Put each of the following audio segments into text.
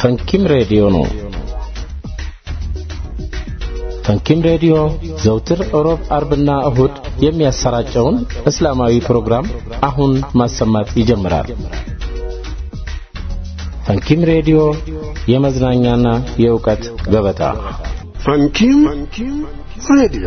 ፈንኪም ሬዲዮ ነው። ፈንኪም ሬዲዮ ዘውትር ሮብ፣ አርብና እሁድ የሚያሰራጨውን እስላማዊ ፕሮግራም አሁን ማሰማት ይጀምራል። ፈንኪም ሬዲዮ የመዝናኛና የእውቀት ገበታ። ፈንኪም ሬዲዮ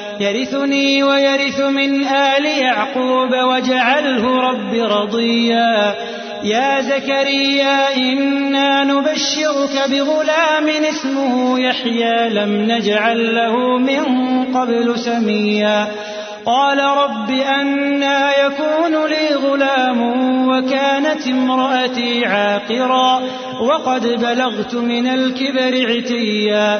يرثني ويرث من آل يعقوب واجعله رب رضيا. يا زكريا إنا نبشرك بغلام اسمه يحيى لم نجعل له من قبل سميا. قال رب أنا يكون لي غلام وكانت امرأتي عاقرا وقد بلغت من الكبر عتيا.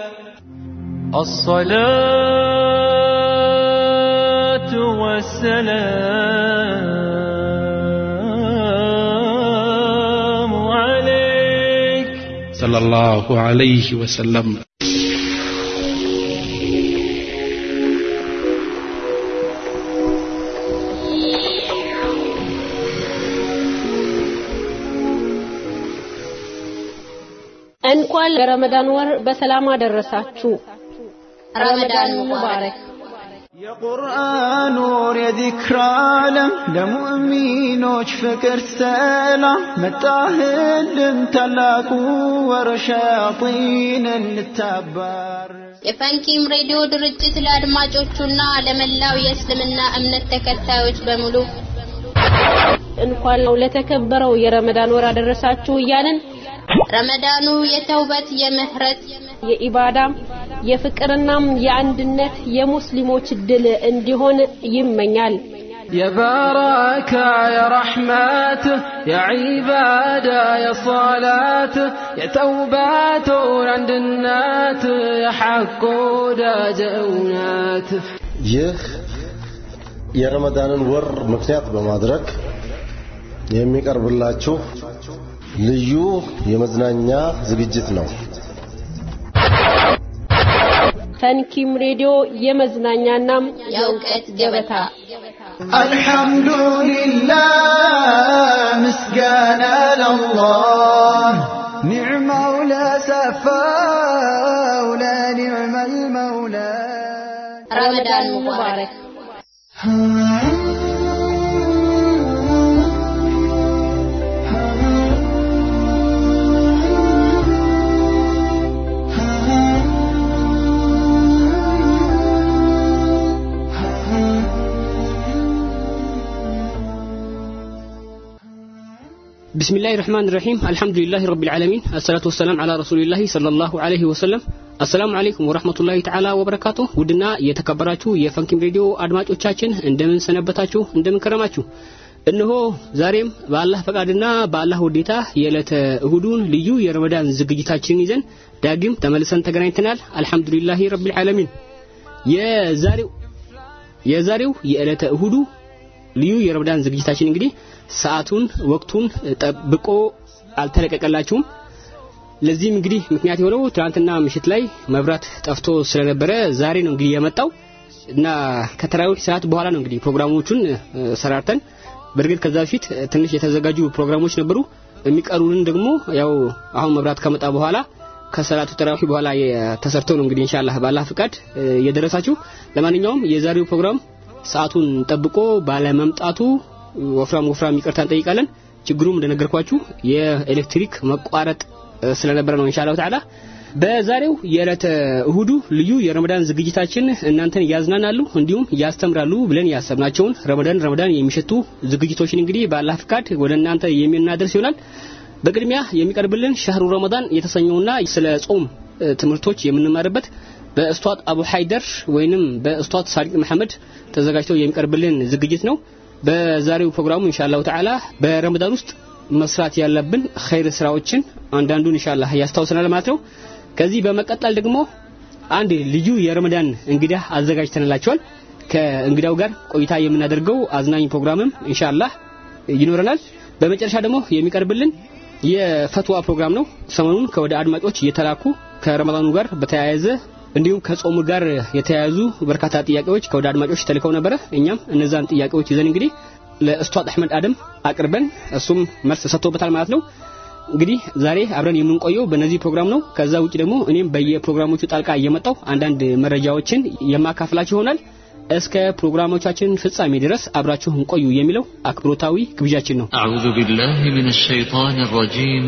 الصلاة والسلام عليك صلى الله عليه وسلم እንኳን ለረመዳን ወር በሰላም አደረሳችሁ። ረመዳን ሙባረክ። የቁርአን ወር የዚክር ዓለም ለሙእሚኖች ፍቅር ሰላም። መጣህልን ታላቁ ወር ሸያጢንን ልታባር የፈንኪም ሬዲዮ ድርጅት ለአድማጮቹና ለመላው የእስልምና እምነት ተከታዮች በሙሉ እንኳን ለተከበረው የረመዳን ወር አደረሳችሁ እያልን ረመዳኑ የተውበት የምህረት የኢባዳም የፍቅርናም የአንድነት የሙስሊሞች ድል እንዲሆን ይመኛል። የባረካ የረሕመት የዒባዳ የሰላት የተውባት ወር አንድነት የሐቅ ወዳጅ እውነት ይህ የረመዳንን ወር ምክንያት በማድረግ የሚቀርብላችሁ ልዩ የመዝናኛ ዝግጅት ነው። ፈንኪም ሬዲዮ የመዝናኛናም የእውቀት ገበታ አልሐምዱሊላህ ምስጋና ለላህ ኒዕማው ለሰፋው ለኒዕመል መውላ ረመዳን ሙባረክ። بسم الله الرحمن الرحيم الحمد لله رب العالمين الصلاة والسلام على رسول الله صلى الله عليه وسلم السلام عليكم ورحمة الله تعالى وبركاته ودنا يتكبراتو يفنكم فيديو أدمات أتشاكين اندمن سنبتاتو اندمن كرماتو إنه زاريم بالله فقادنا بالله وديتا يلت هدون ليو يرمدان زقجتاتين إذن داقيم تملسان تقرانتنال الحمد لله رب العالمين يا زاريو يا زاريو يلت هدو ልዩ የረመዳን ዝግጅታችን እንግዲህ ሰዓቱን ወቅቱን ጠብቆ አልተለቀቀላችሁም። ለዚህም እንግዲህ ምክንያት የሆነው ትናንትና ምሽት ላይ መብራት ጠፍቶ ስለነበረ ዛሬ ነው እንግዲህ የመጣው እና ከተራዊህ ሰዓት በኋላ ነው እንግዲህ ፕሮግራሞቹን ሰራርተን። በእርግጥ ከዛ በፊት ትንሽ የተዘጋጁ ፕሮግራሞች ነበሩ። የሚቀሩንን ደግሞ ያው አሁን መብራት ከመጣ በኋላ ከሰላቱ ተራዊህ በኋላ ተሰርተው ነው እንግዲህ ኢንሻአላህ ባላህ ፍቃድ የደረሳችሁ ለማንኛውም የዛሬው ፕሮግራም ሰዓቱን ጠብቆ ባለመምጣቱ ወፍራም ወፍራም ይቅርታ እንጠይቃለን። ችግሩም እንደነገርኳችሁ የኤሌክትሪክ መቋረጥ ስለነበረ ነው ኢንሻአላህ ተዓላ። በዛሬው የዕለተ እሁዱ ልዩ የረመዳን ዝግጅታችን እናንተን ያዝናናሉ እንዲሁም ያስተምራሉ ብለን ያሰብናቸውን ረመዳን ረመዳን የሚሸቱ ዝግጅቶችን እንግዲህ በአላህ ፍቃድ ወደ እናንተ የምናደርስ ይሆናል። በቅድሚያ የሚቀርብልን ሻህሩ ረመዳን የተሰኘውና ስለ ጾም ትምህርቶች የምንማርበት በእስቷት አቡ ሀይደር ወይንም በእስቷት ሳዲቅ መሐመድ ተዘጋጅተው የሚቀርብልን ዝግጅት ነው። በዛሬው ፕሮግራሙ ኢንሻአላህ ተዓላ በረመዳን ውስጥ መስራት ያለብን ኸይር ስራዎችን አንዳንዱን ኢንሻአላህ ያስታውሰናል ማለት ነው። ከዚህ በመቀጠል ደግሞ አንድ ልዩ የረመዳን እንግዳ አዘጋጅተንላቸዋል። ከእንግዳው ጋር ቆይታ የምናደርገው አዝናኝ ፕሮግራምም ኢንሻአላህ ይኖረናል። በመጨረሻ ደግሞ የሚቀርብልን የፈትዋ ፕሮግራም ነው። ሰሞኑን ከወደ አድማጮች እየተላኩ ከረመዳኑ ጋር በተያያዘ እንዲሁም ከጾሙ ጋር የተያያዙ በርካታ ጥያቄዎች ከወደ አድማጮች ተልከው ነበረ። እኛም እነዛን ጥያቄዎች ይዘን እንግዲህ ለኡስታዝ አህመድ አደም አቅርበን እሱም መልስ ሰጥቶበታል ማለት ነው። እንግዲህ ዛሬ አብረን የምንቆየው በነዚህ ፕሮግራም ነው። ከዛ ውጭ ደግሞ እኔም በየፕሮግራሞቹ ጣልቃ እየመጣው አንዳንድ መረጃዎችን የማካፍላችሁ ይሆናል። እስከ ፕሮግራሞቻችን ፍጻሜ ድረስ አብራችሁ እንቆዩ የሚለው አክብሮታዊ ግብዣችን ነው። አዑዙ ቢላሂ ሚነ ሸይጣን ረጂም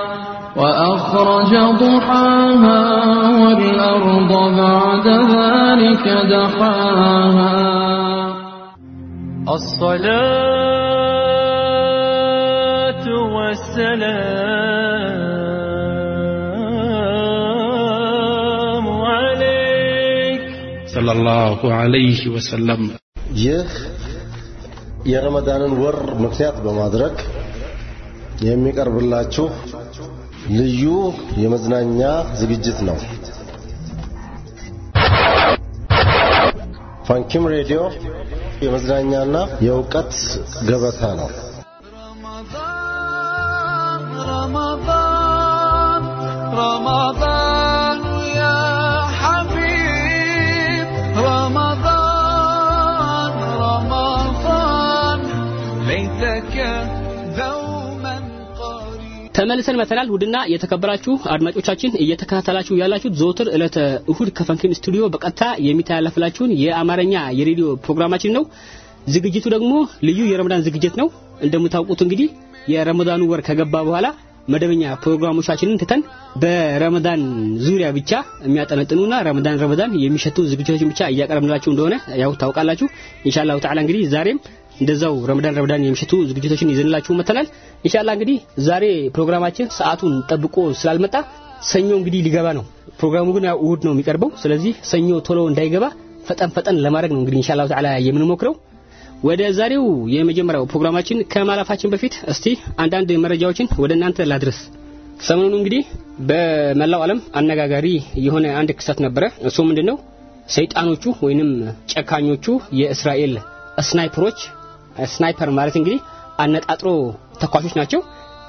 وأخرج ضحاها والأرض بعد ذلك دحاها. الصلاة والسلام عليك. صلى الله عليه وسلم. يه يا رمضان ور مكتاب بمدرك. يمي قرب الله ልዩ የመዝናኛ ዝግጅት ነው። ፋንኪም ሬዲዮ የመዝናኛና የእውቀት ገበታ ነው። ረመዳን ረመዳን ተመልሰን መተናል። ውድና የተከበራችሁ አድማጮቻችን እየተከታተላችሁ ያላችሁት ዘወትር ዕለተ እሁድ ከፈንኪን ስቱዲዮ በቀጥታ የሚተላለፍላችሁን የአማርኛ የሬዲዮ ፕሮግራማችን ነው። ዝግጅቱ ደግሞ ልዩ የረመዳን ዝግጅት ነው። እንደምታውቁት እንግዲህ የረመዳኑ ወር ከገባ በኋላ መደበኛ ፕሮግራሞቻችንን ትተን በረመዳን ዙሪያ ብቻ የሚያጠነጥኑና ረመዳን ረመዳን የሚሸቱ ዝግጅቶችን ብቻ እያቀረብንላችሁ እንደሆነ ያው ታውቃላችሁ። ኢንሻአላሁ ተዓላ እንግዲህ ዛሬም እንደዛው ረመዳን ረመዳን የሚሸቱ ዝግጅቶችን ይዘንላችሁ መተናል ኢንሻአላህ እንግዲህ ዛሬ ፕሮግራማችን ሰዓቱን ጠብቆ ስላልመጣ ሰኞ እንግዲህ ሊገባ ነው። ፕሮግራሙ ግን ያው እሁድ ነው የሚቀርበው። ስለዚህ ሰኞ ቶሎ እንዳይገባ ፈጠን ፈጠን ለማድረግ ነው እንግዲህ ኢንሻአላሁ ተዓላ የምንሞክረው። ወደ ዛሬው የመጀመሪያው ፕሮግራማችን ከማለፋችን በፊት እስቲ አንዳንድ መረጃዎችን ወደ እናንተ ላድርስ። ሰሞኑን እንግዲህ በመላው ዓለም አነጋጋሪ የሆነ አንድ ክስተት ነበረ። እሱ ምንድነው? ሰይጣኖቹ ወይንም ጨካኞቹ የእስራኤል ስናይፐሮች ስናይፐር ማለት እንግዲህ አነጣጥሮ ተኳሾች ናቸው።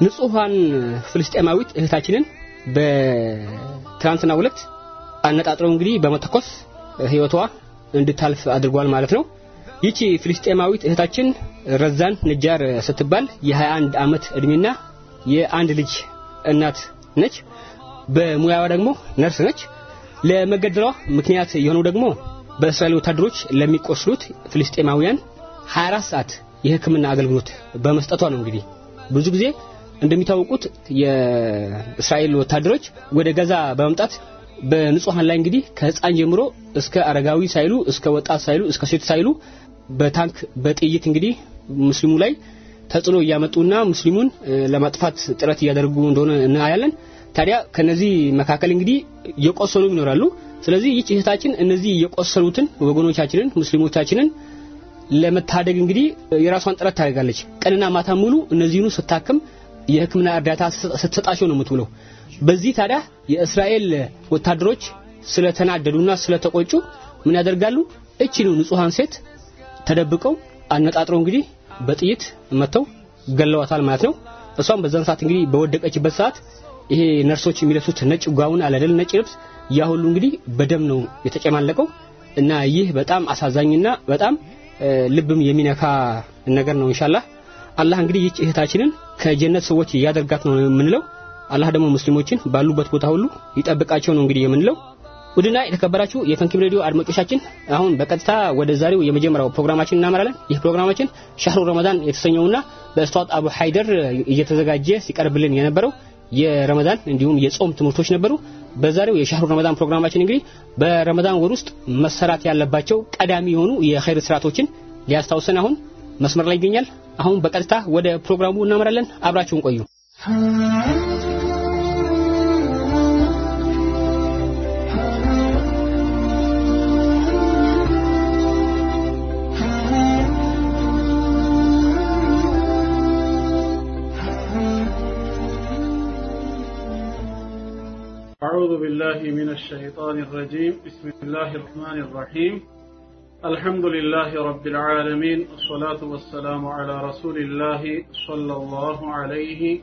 ንጹሃን ፍልስጤማዊት እህታችንን በትናንትና ሁለት አነጣጥሮ እንግዲህ በመተኮስ ህይወቷ እንድታልፍ አድርጓል ማለት ነው። ይቺ ፍልስጤማዊት እህታችን ረዛን ነጃር ስትባል የ21 ዓመት እድሜና የአንድ ልጅ እናት ነች። በሙያዋ ደግሞ ነርስ ነች። ለመገደሏ ምክንያት የሆነው ደግሞ በእስራኤል ወታደሮች ለሚቆስሉት ፍልስጤማውያን 24 ሰዓት የሕክምና አገልግሎት በመስጠቷ ነው። እንግዲህ ብዙ ጊዜ እንደሚታወቁት የእስራኤል ወታደሮች ወደ ገዛ በመምጣት በንጹሃን ላይ እንግዲህ ከህፃን ጀምሮ እስከ አረጋዊ ሳይሉ እስከ ወጣት ሳይሉ እስከ ሴት ሳይሉ በታንክ በጥይት እንግዲህ ሙስሊሙ ላይ ተጽዕኖ እያመጡና ሙስሊሙን ለማጥፋት ጥረት እያደረጉ እንደሆነ እናያለን። ታዲያ ከነዚህ መካከል እንግዲህ እየቆሰሉ ይኖራሉ። ስለዚህ ይህች እህታችን እነዚህ የቆሰሉትን ወገኖቻችንን ሙስሊሞቻችንን ለመታደግ እንግዲህ የራሷን ጥረት ታደርጋለች። ቀንና ማታ ሙሉ እነዚህኑ ስታክም የህክምና እርዳታ ስትሰጣቸው ነው የምትውለው። በዚህ ታዲያ የእስራኤል ወታደሮች ስለተናደዱና ስለተቆጩ ምን ያደርጋሉ? እቺኑ ንጹሃን ሴት ተደብቀው አነጣጥረው እንግዲህ በጥይት መተው ገለዋታል ማለት ነው። እሷም በዛን ሰዓት እንግዲህ በወደቀችበት ሰዓት ይሄ ነርሶች የሚለብሱት ነጭ ጋውን አለደል ነጭ ልብስ ያ ሁሉ እንግዲህ በደም ነው የተጨማለቀው እና ይህ በጣም አሳዛኝና በጣም ልብም የሚነካ ነገር ነው። ኢንሻአላህ አላህ እንግዲህ ይህች እህታችንን ከጀነት ሰዎች ያደርጋት ነው የምንለው። አላህ ደግሞ ሙስሊሞችን ባሉበት ቦታ ሁሉ ይጠብቃቸው ነው እንግዲህ የምንለው። ውድና የተከበራችሁ የፈንኪም ሬዲዮ አድማጮቻችን አሁን በቀጥታ ወደ ዛሬው የመጀመሪያው ፕሮግራማችን እናመራለን። ይህ ፕሮግራማችን ሻህሩ ረመዳን የተሰኘውና በእስቷት አቡ ሀይደር እየተዘጋጀ ሲቀርብልን የነበረው የረመዳን እንዲሁም የጾም ትምህርቶች ነበሩ። በዛሬው የሻህሩ ረመዳን ፕሮግራማችን እንግዲህ በረመዳን ወር ውስጥ መሰራት ያለባቸው ቀዳሚ የሆኑ የኸይር ስርዓቶችን ሊያስታውሰን አሁን መስመር ላይ ይገኛል። አሁን በቀጥታ ወደ ፕሮግራሙ እናመራለን። አብራችሁን ቆዩ። أعوذ بالله من الشيطان الرجيم. بسم الله الرحمن الرحيم. الحمد لله رب العالمين الصلاة والسلام على رسول الله صلى الله عليه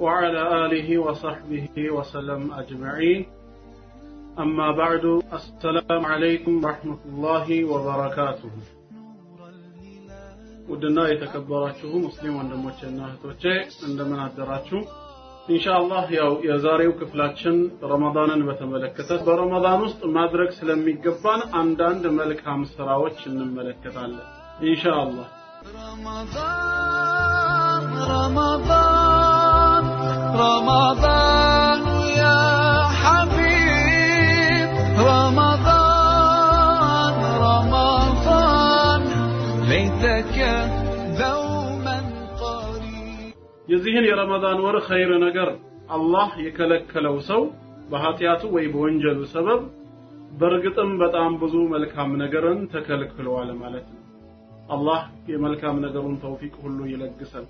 وعلى آله وصحبه وسلم أجمعين. أما بعد السلام عليكم ورحمة الله وبركاته. ودنا يتكبراتكم مسلم عندما هتوتشي عندما ندراتشوه ኢንሻአላህ ያው የዛሬው ክፍላችን ረመዳንን በተመለከተ በረመዳን ውስጥ ማድረግ ስለሚገባን አንዳንድ መልካም ስራዎች እንመለከታለን። ኢንሻአላህ። ረመዳን ረመዳን ረመዳን ያ ሐቢብ ረመዳን የዚህን የረመዳን ወር ኸይር ነገር አላህ የከለከለው ሰው በኃጢአቱ ወይ በወንጀሉ ሰበብ በእርግጥም በጣም ብዙ መልካም ነገርን ተከልክሏል ማለት ነው። አላህ የመልካም ነገሩን ተውፊቅ ሁሉ ይለግሰን።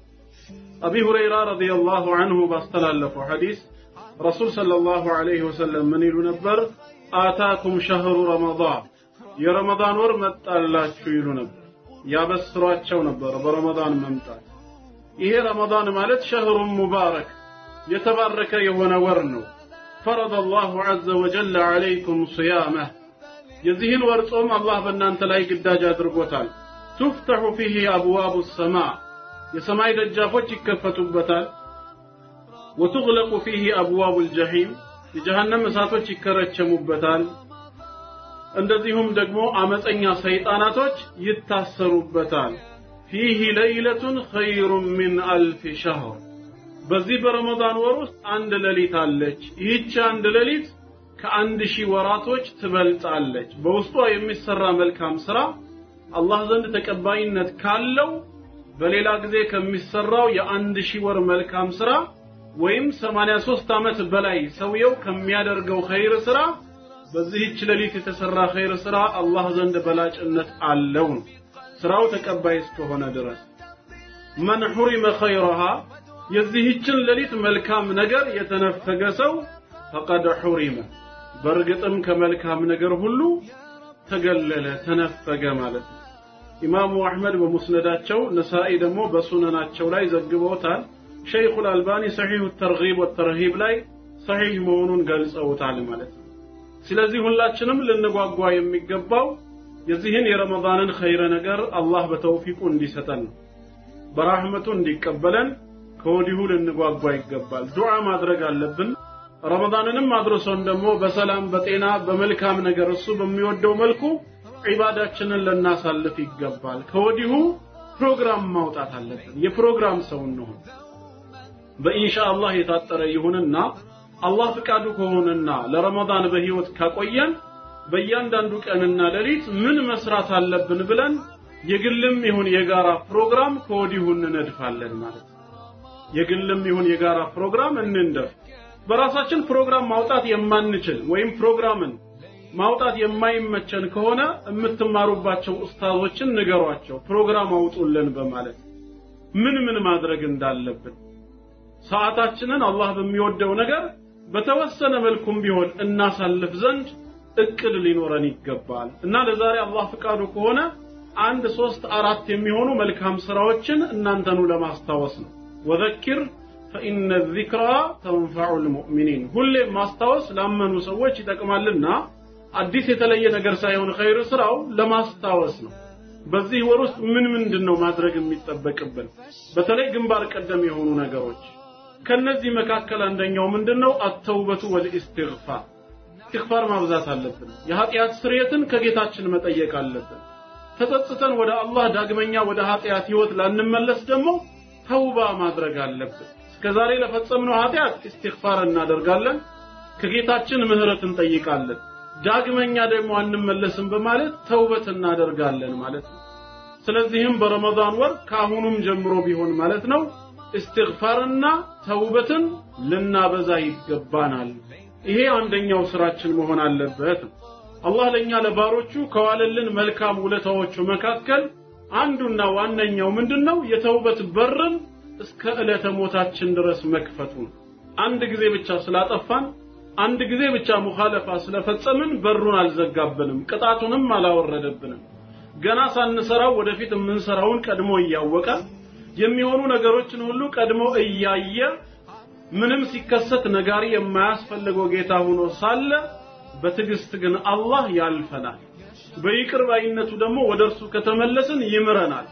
አቢ ሁረይራ ረዲየላሁ ዐንሁ ባስተላለፈው ሐዲስ ረሱል ሰለላሁ ዐለይሂ ወሰለም ምን ይሉ ነበር? አታኩም ሸህሩ ረመዳን የረመዳን ወር መጣላችሁ ይሉ ነበር። ያበስሯቸው ነበር በረመዳን መምጣት። ይሄ ረመዳን ማለት ሸህሩን ሙባረክ የተባረከ የሆነ ወር ነው። ፈረደ አላሁ ዐዘ ወጀለ ዐለይኩም ስያመህ የዚህን ወር ጾም አላህ በእናንተ ላይ ግዳጅ አድርጎታል። ቱፍተሑ ፊህ አብዋቡ ሰማ የሰማይ ደጃፎች ይከፈቱበታል። ወቱግለቁ ፊህ አብዋቡ ልጀሒም የጀሃነም እሳቶች ይከረቸሙበታል። እንደዚሁም ደግሞ አመፀኛ ሰይጣናቶች ይታሰሩበታል። ፊህ ለይለቱን ኸይሩን ሚን አልፍ ሸህር በዚህ በረመዳን ወር ውስጥ አንድ ሌሊት አለች። ይህች አንድ ሌሊት ከአንድ ሺህ ወራቶች ትበልጣለች። በውስጧ የሚሰራ መልካም ስራ አላህ ዘንድ ተቀባይነት ካለው በሌላ ጊዜ ከሚሰራው የአንድ ሺህ ወር መልካም ስራ ወይም 83 ዓመት በላይ ሰውየው ከሚያደርገው ኸይር ስራ በዚህች ሌሊት የተሰራ ኸይር ስራ አላህ ዘንድ በላጭነት አለው ነው። ስራው ተቀባይ እስከሆነ ድረስ። መን ሑሪመ ኸይረሃ የዚህችን ሌሊት መልካም ነገር የተነፈገ ሰው ፈቀድ ሑሪመ በእርግጥም ከመልካም ነገር ሁሉ ተገለለ ተነፈገ ማለት ነው። ኢማሙ አሕመድ በሙስነዳቸው ነሳኢ ደግሞ በሱነናቸው ላይ ዘግበውታል። ሸይኹል አልባኒ ሰሒሁ ተርጊብ ወተርሂብ ላይ ሰሒህ መሆኑን ገልጸውታል ማለት ነው። ስለዚህ ሁላችንም ልንጓጓ የሚገባው የዚህን የረመዳንን ኸይረ ነገር አላህ በተውፊቁ እንዲሰጠን በራህመቱ እንዲቀበለን ከወዲሁ ልንጓጓ ይገባል። ዱዓ ማድረግ አለብን። ረመዳንንም አድርሶን ደግሞ በሰላም በጤና በመልካም ነገር እሱ በሚወደው መልኩ ዒባዳችንን ልናሳልፍ ይገባል። ከወዲሁ ፕሮግራም ማውጣት አለብን። የፕሮግራም ሰው እንሆን በኢንሻአላህ የታጠረ ይሁንና አላህ ፍቃዱ ከሆነና ለረመዳን በህይወት ካቆየን በእያንዳንዱ ቀንና ሌሊት ምን መስራት አለብን ብለን የግልም ይሁን የጋራ ፕሮግራም ከወዲሁ እንነድፋለን ማለት ነው። የግልም ይሁን የጋራ ፕሮግራም እንንደፍ። በራሳችን ፕሮግራም ማውጣት የማንችል ወይም ፕሮግራምን ማውጣት የማይመቸን ከሆነ የምትማሩባቸው ኡስታዞችን ንገሯቸው ፕሮግራም አውጡልን በማለት። ምን ምን ማድረግ እንዳለብን። ሰዓታችንን አላህ በሚወደው ነገር በተወሰነ መልኩም ቢሆን እናሳልፍ ዘንድ እቅድ ሊኖረን ይገባል። እና ለዛሬ አላህ ፍቃዱ ከሆነ አንድ ሶስት አራት የሚሆኑ መልካም ስራዎችን እናንተኑ ለማስታወስ ነው። ወዘኪር ፈኢነ ዚክራ ተንፈዑ ልሙእሚኒን ሁሌም ማስታወስ ላመኑ ሰዎች ይጠቅማልና አዲስ የተለየ ነገር ሳይሆን ኸይር ስራው ለማስታወስ ነው። በዚህ ወር ውስጥ ምን ምንድን ነው ማድረግ የሚጠበቅብን? በተለይ ግንባር ቀደም የሆኑ ነገሮች። ከነዚህ መካከል አንደኛው ምንድነው? አተውበቱ ወልኢስቲግፋር ኢስቲግፋር ማብዛት አለብን። የኃጢአት ስርየትን ከጌታችን መጠየቅ አለብን። ተጸጽተን ወደ አላህ ዳግመኛ ወደ ኃጢአት ህይወት ላንመለስ ደግሞ ተውባ ማድረግ አለብን። እስከዛሬ ለፈጸምነው ኃጢአት ኢስቲግፋር እናደርጋለን። ከጌታችን ምህረት እንጠይቃለን። ዳግመኛ ደግሞ አንመለስም በማለት ተውበት እናደርጋለን ማለት ነው። ስለዚህም በረመዳን ወር ከአሁኑም ጀምሮ ቢሆን ማለት ነው እስትግፋርና ተውበትን ልናበዛ ይገባናል ይሄ አንደኛው ስራችን መሆን አለበት። አላህ ለኛ ለባሮቹ ከዋለልን መልካም ውለታዎቹ መካከል አንዱና ዋነኛው ምንድነው? የተውበት በርን እስከ ዕለተ ሞታችን ድረስ መክፈቱ ነው። አንድ ጊዜ ብቻ ስላጠፋን አንድ ጊዜ ብቻ ሙኻለፋ ስለፈጸምን በሩን አልዘጋብንም ቅጣቱንም አላወረደብንም። ገና ሳንሰራው ወደፊት የምንሰራውን ቀድሞ እያወቀ የሚሆኑ ነገሮችን ሁሉ ቀድሞ እያየ ምንም ሲከሰት ነጋሪ የማያስፈልገው ጌታ ሆኖ ሳለ በትዕግስት ግን አላህ ያልፈናል። በይቅር ባይነቱ ደግሞ ወደርሱ ከተመለስን ይምረናል።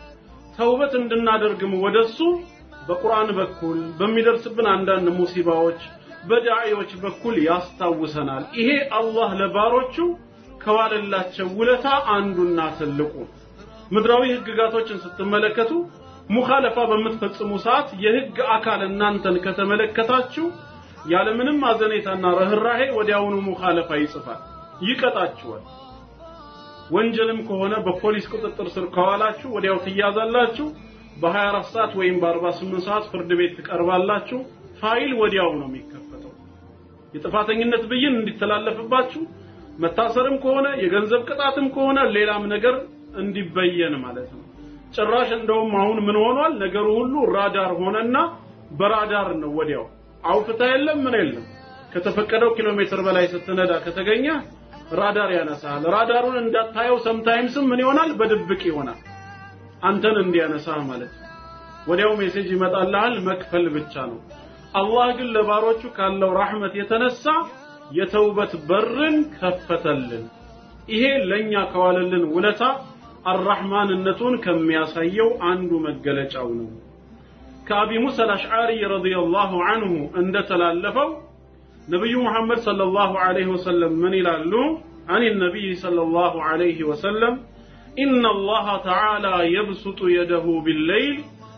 ተውበት እንድናደርግም ወደሱ በቁርአን በኩል በሚደርስብን አንዳንድ ሙሲባዎች በዳዒዎች በኩል ያስታውሰናል። ይሄ አላህ ለባሮቹ ከዋለላቸው ውለታ አንዱና ትልቁ። ምድራዊ ህግጋቶችን ስትመለከቱ ሙኻለፋ በምትፈጽሙ ሰዓት የህግ አካል እናንተን ከተመለከታችሁ ያለምንም አዘኔታና ረህራሄ ወዲያውኑ ሙኻለፋ ይጽፋል ይቀጣችኋል። ወንጀልም ከሆነ በፖሊስ ቁጥጥር ስር ከዋላችሁ ወዲያው ትያዛላችሁ። በ24 ሰዓት ወይም በ48 ሰዓት ፍርድ ቤት ትቀርባላችሁ። ፋይል ወዲያው ነው የሚከፈተው። የጥፋተኝነት ብይን እንዲተላለፍባችሁ መታሰርም ከሆነ የገንዘብ ቅጣትም ከሆነ ሌላም ነገር እንዲበየን ማለት ነው ጭራሽ እንደውም አሁን ምን ሆኗል? ነገሩ ሁሉ ራዳር ሆነና በራዳር ነው ወዲያው። አውፍታ የለም? ምን የለም? ከተፈቀደው ኪሎ ሜትር በላይ ስትነዳ ከተገኘ ራዳር ያነሳል ራዳሩን እንዳታየው sometimes ም ምን ይሆናል? በድብቅ ይሆናል። አንተን እንዲያነሳ ማለት ወዲያው message ይመጣልሃል። መክፈል ብቻ ነው። አላህ ግን ለባሮቹ ካለው ረህመት የተነሳ የተውበት በርን ከፈተልን። ይሄ ለኛ ከዋለልን ውለታ አራህማንነቱን ከሚያሳየው አንዱ መገለጫው ነው ከአቢ ሙሳ አልአሽዓሪ ረዲየላሁ ዐንሁ እንደተላለፈው ነብዩ መሐመድ ሰለላሁ ዐለይሂ ወሰለም ምን ይላሉ عن النبي صلى الله عليه وسلم إن الله تعالى يبسط يده بالليل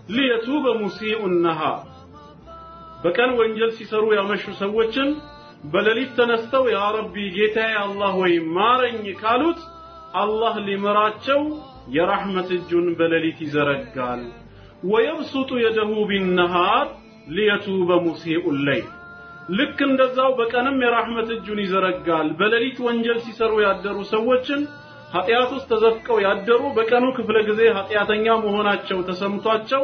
ليتوب مسيء النهار በቀን ወንጀል ሲሰሩ ያመሹ ሰዎችን በሌሊት ተነስተው ያ ረቢ ጌታዬ አላህ ወይ ማረኝ ካሉት አላህ ሊመራቸው የራህመት እጁን በሌሊት ይዘረጋል። ወየብሱጡ የደሁ ቢነሃር ሊየቱበ ሙሲኡ ለይል። ልክ እንደዛው በቀንም የራህመት እጁን ይዘረጋል። በሌሊት ወንጀል ሲሰሩ ያደሩ ሰዎችን ኃጢአት ውስጥ ተዘፍቀው ያደሩ በቀኑ ክፍለ ጊዜ ኃጢአተኛ መሆናቸው ተሰምቷቸው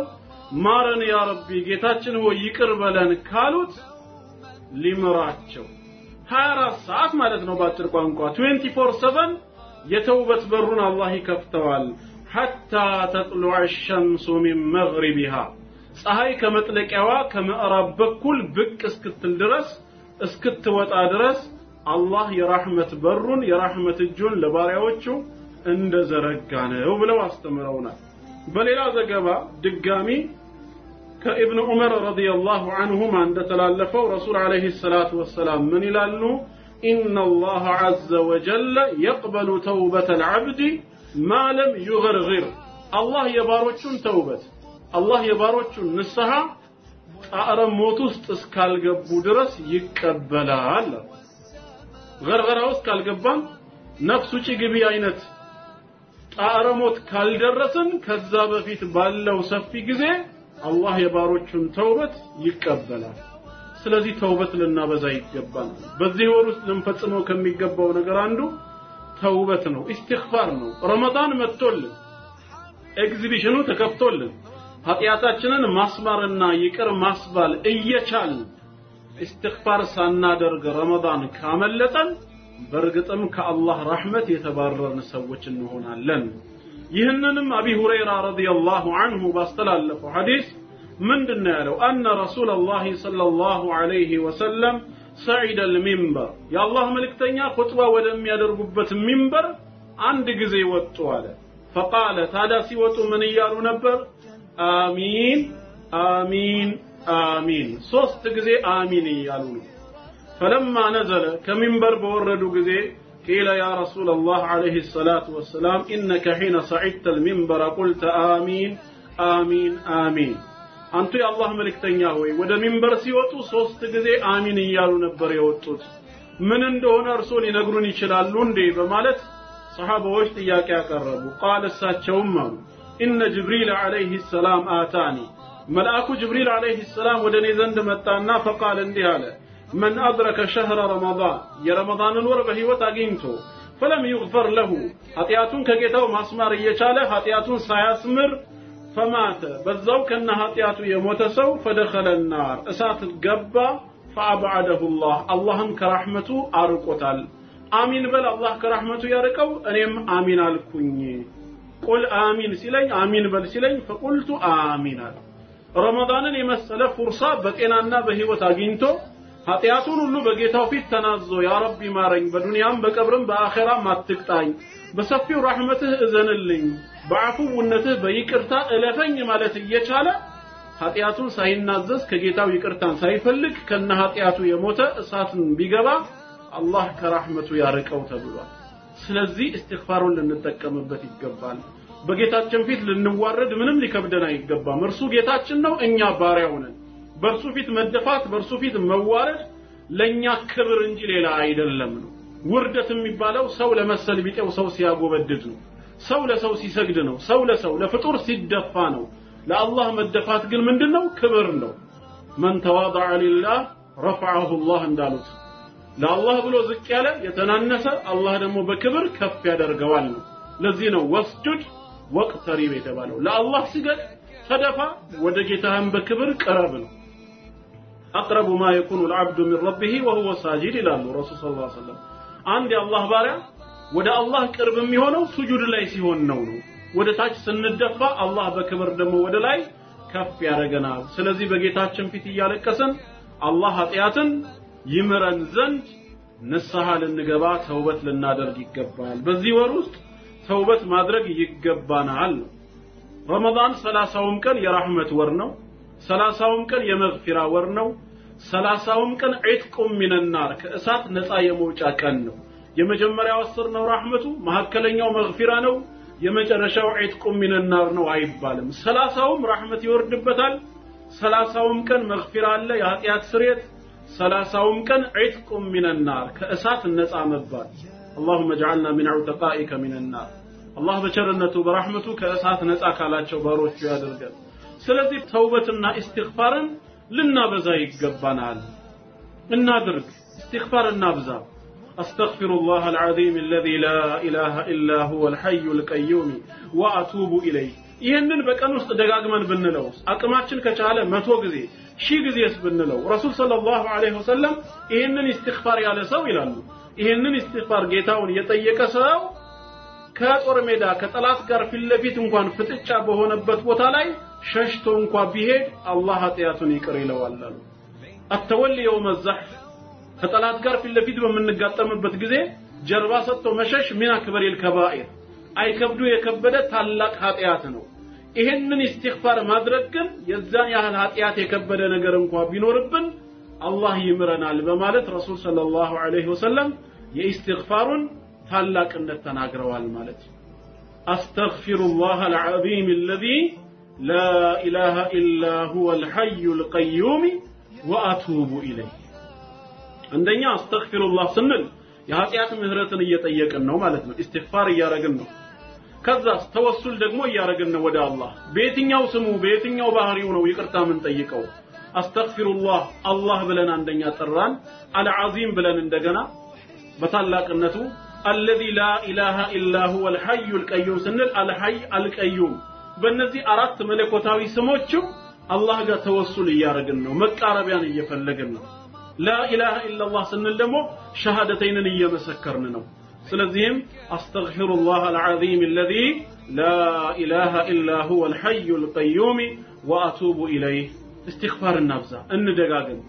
ማረን ያ ረቢ ጌታችን ሆይ ይቅር በለን ካሉት ሊምራቸው። 24 ሰዓት ማለት ነው ባጭር ቋንቋ። 24/7 የተውበት በሩን አላህ ይከፍተዋል። ሐታ ተጥሉዐ ሸምሱ ሚን መግሪቢሃ ፀሐይ ከመጥለቂያዋ ከምዕራብ በኩል ብቅ እስክትል ድረስ እስክትወጣ ድረስ አላህ የራህመት በሩን የራህመት እጁን ለባሪያዎቹ እንደዘረጋ ነው ብለው አስተምረውናል። በሌላ ዘገባ ድጋሚ ከኢብን ዑመር ረዲየላሁ ዐንሁማ እንደተላለፈው ረሱል ዓለይሂ ሰላቱ ወሰላም ምን ይላሉ إن الله عز وجل يقبل توبة العبد ما لم يغرغر الله يباروچون توبت الله يباروچون نسها ጣዕረ ሞት ውስጥ እስካልገቡ ድረስ ይቀበላል ገርገራ ውስጥ ካልገባን ነፍስ ውጪ ግቢ አይነት ጣዕረ ሞት ካልደረስን ከዛ በፊት ባለው ሰፊ ጊዜ አላህ የባሮቹን ተውበት ይቀበላል ስለዚህ ተውበት ልናበዛ ይገባል። በዚህ ወር ውስጥ ልንፈጽመው ከሚገባው ነገር አንዱ ተውበት ነው ኢስቲግፋር ነው። ረመዳን መጥቶልን ኤግዚቢሽኑ ተከፍቶልን ኃጢአታችንን ማስማርና ይቅር ማስባል እየቻልን ኢስቲግፋር ሳናደርግ ረመዳን ካመለጠን በእርግጥም ከአላህ ረሕመት የተባረርን ሰዎች እንሆናለን። ይህንንም አቢ ሁረይራ ረዲየላሁ ዐንሁ ባስተላለፈው ሐዲስ ምንድን ነው ያለው አነ ረሱለላህ ሰለላሁ ዐለይሂ ወሰለም ሰዒደ ልሚንበር የአላህ መልእክተኛ ኹጥባ ወደሚያደርጉበት ሚንበር አንድ ጊዜ ወጡ አለ ፈቃለ ታዲያ ሲወጡ ምን እያሉ ነበር አሚን አሚን አሚን ሶስት ጊዜ አሚን እያሉ ነው ፈለማ ነዘለ ከሚንበር በወረዱ ጊዜ قيل يا رسول الله عليه الصلاة والسلام إنك حين صعدت المنبر قلت آمين آمين آمين አንቱ የአላህ መልእክተኛ ሆይ ወደ ሚንበር ሲወጡ ሶስት ጊዜ አሚን እያሉ ነበር የወጡት። ምን እንደሆነ እርሶ ሊነግሩን ይችላሉ እንዴ? በማለት ሰሃባዎች ጥያቄ ያቀረቡ ቃል እሳቸውም አሉ إن جبريل عليه السلام أتاني። መልአኩ ጅብሪል ዓለይህ ሰላም ወደ እኔ ዘንድ መጣና فقال እንዲህ አለ من أدرك شهر رمضان የረመዳንን ወር በህይወት አግኝቶ فلم يغفر له ኃጢአቱን ከጌታው ማስማር እየቻለ ኃጢአቱን ሳያስምር ፈማተ። በዛው ከነ ኃጢአቱ የሞተ ሰው ፈደኸለ ናር እሳት ገባ ፈአብዓደሁ ላህ። አላህም ከራሕመቱ አርቆታል። አሚን በል አላህ ከራሕመቱ ያርቀው እኔም አሚን አልኩኝ። ቁል አሚን ሲለኝ አሚን በል ሲለኝ ፈቁልቱ አሚን አለ። ረመዳንን የመሰለ ፉርሳ በጤናና በህይወት አግኝቶ ኃጢአቱን ሁሉ በጌታው ፊት ተናዞ ያ ረቢ ማረኝ በዱንያም በቀብርም በአኼራም አትቅጣኝ በሰፊው ረሕመትህ እዘንልኝ በአፉውነትህ በይቅርታ እለፈኝ ማለት እየቻለ ኃጢአቱን ሳይናዘዝ ከጌታው ይቅርታን ሳይፈልግ ከነ ኃጢአቱ የሞተ እሳትን ቢገባ አላህ ከራህመቱ ያርቀው ተብሏል። ስለዚህ እስትግፋሩን ልንጠቀምበት ይገባል። በጌታችን ፊት ልንዋረድ ምንም ሊከብደን አይገባም። እርሱ ጌታችን ነው እኛ ባሪያው ነን። በእርሱ ፊት መደፋት በእርሱ ፊት መዋረድ ለእኛ ክብር እንጂ ሌላ አይደለም ነው ውርደት የሚባለው ሰው ለመሰል ቢጤው ሰው ሲያጎበድድ ነው። ሰው ለሰው ሲሰግድ ነው። ሰው ለሰው ለፍጡር ሲደፋ ነው። ለአላህ መደፋት ግን ምንድነው? ክብር ነው። መን ተዋضع ሊላህ ረፈዐሁ ላህ እንዳሉት። ለአላህ ብሎ ዝቅ ያለ የተናነሰ አላህ ደግሞ በክብር ከፍ ያደርገዋል ነው። ለዚህ ነው ወስጁድ ወቅተሪብ የተባለው። ለአላህ ስገድ ተደፋ ወደ ጌታህን በክብር ቅረብ ነው። አቅረቡ ማ የኩኑ ልዓብዱ ሚን ረቢህ ወሁወ ሳጂድ ይላሉ ረሱል ስ ሰለም አንድ የአላህ ባሪያ ወደ አላህ ቅርብ የሚሆነው ሱጁድ ላይ ሲሆን ነው ነው። ወደ ታች ስንደፋ አላህ በክብር ደግሞ ወደ ላይ ከፍ ያደረገናል ስለዚህ በጌታችን ፊት እያለቀሰን አላህ ኃጢአትን ይምረን ዘንድ ንስሐ ልንገባ ተውበት ልናደርግ ይገባል። በዚህ ወር ውስጥ ተውበት ማድረግ ይገባናል። ረመዳን ሰላሳውም ቀን የራህመት ወር ነው። ሰላሳውም ቀን የመግፊራ ወር ነው ሰላሳውም ቀን ዒትቁም ሚነናር ከእሳት ነፃ የመውጫ ቀን ነው የመጀመሪያው አስር ነው ራህመቱ መካከለኛው መግፊራ ነው የመጨረሻው ዒትቁም ሚነናር ነው አይባልም ሰላሳውም ራህመት ይወርድበታል ሰላሳውም ቀን መግፊራ አለ የኃጢአት ስርየት ሰላሳውም ቀን ዒትቁም ሚነናር ከእሳት ነፃ መባል اللهم اجعلنا من عتقائك من النار አላህ በቸርነቱ በራህመቱ ከእሳት ነፃ ካላቸው ባሮቹ ያደርገን ስለዚህ ተውበትና ኢስቲግፋርን ልናበዛ ይገባናል እናድርግ استغفار እናብዛ أستغفر الله العظيم الذي لا إله إلا هو الحي القيوم وأتوب إليه ይህንን በቀን ውስጥ ደጋግመን ብንለው አቅማችን ከቻለ መቶ ጊዜ ሺህ ጊዜስ ብንለው ረሱል ሰለላሁ ዐለይሂ ወሰለም ይህንን ኢስቲግፋር ያለ ሰው ይላሉ ይህንን ኢስቲግፋር ጌታውን የጠየቀ ሰው ከጦር ሜዳ ከጠላት ጋር ፊት ለፊት እንኳን ፍጥጫ በሆነበት ቦታ ላይ ሸሽቶ እንኳ ቢሄድ አላህ ኃጢአቱን ይቅር ይለዋል አሉ። التولي يوم الزحف ከጠላት ጋር ፊት ለፊት በምንጋጠምበት ጊዜ ጀርባ ሰጥቶ መሸሽ من أكبر الكبائر አይከብዱ የከበደ ታላቅ ኃጢአት ነው። ይህንን ኢስቲግፋር ማድረግ ግን የዛን ያህል ኃጢአት የከበደ ነገር እንኳ ቢኖርብን አላህ ይምረናል በማለት ረሱል ሰለላሁ ዐለይሂ ወሰለም የኢስቲግፋሩን ታላቅነት ተናግረዋል ማለት ነው። አስተግፊሩላህ አልዓዚም አለዚ ላ ኢላ ሁወ አልሐዩ አልቀዩም ወአቱቡ ኢለይህ። አንደኛ አስተግፊሩላህ ስንል የኃጢአት ምህረትን እየጠየቅን ነው ማለት ነው። ኢስቲግፋር እያረግን ነው። ከዛስ ተወሱል ደግሞ እያረግን ነው ወደ አላህ። በየትኛው ስሙ በየትኛው ባህሪው ነው ይቅርታ የምንጠይቀው? አስተግፊሩላህ አላህ ብለን አንደኛ ጠራን። አልዓዚም ብለን እንደገና በታላቅነቱ አለዚ ላ ኢላሃ ኢላ ሁወ አልሐዩ አልቀዩም ስንል አልሐይ አልቀዩም በእነዚህ አራት መለኮታዊ ስሞችም አላህ ጋር ተወሱል እያደረግን ነው፣ መቃረቢያን እየፈለግን ነው። ላ ኢላሃ ኢላላህ ስንል ደግሞ ሸሃደተይንን እየመሰከርን ነው። ስለዚህም አስተግፊሩላህ አልዓዚም አለዚ ላ ኢላሃ ኢላ ሁወ አልሐዩ አልቀዩም ወአቱቡ ኢለይህ። እስትግፋር እናብዛ፣ እንደጋግም።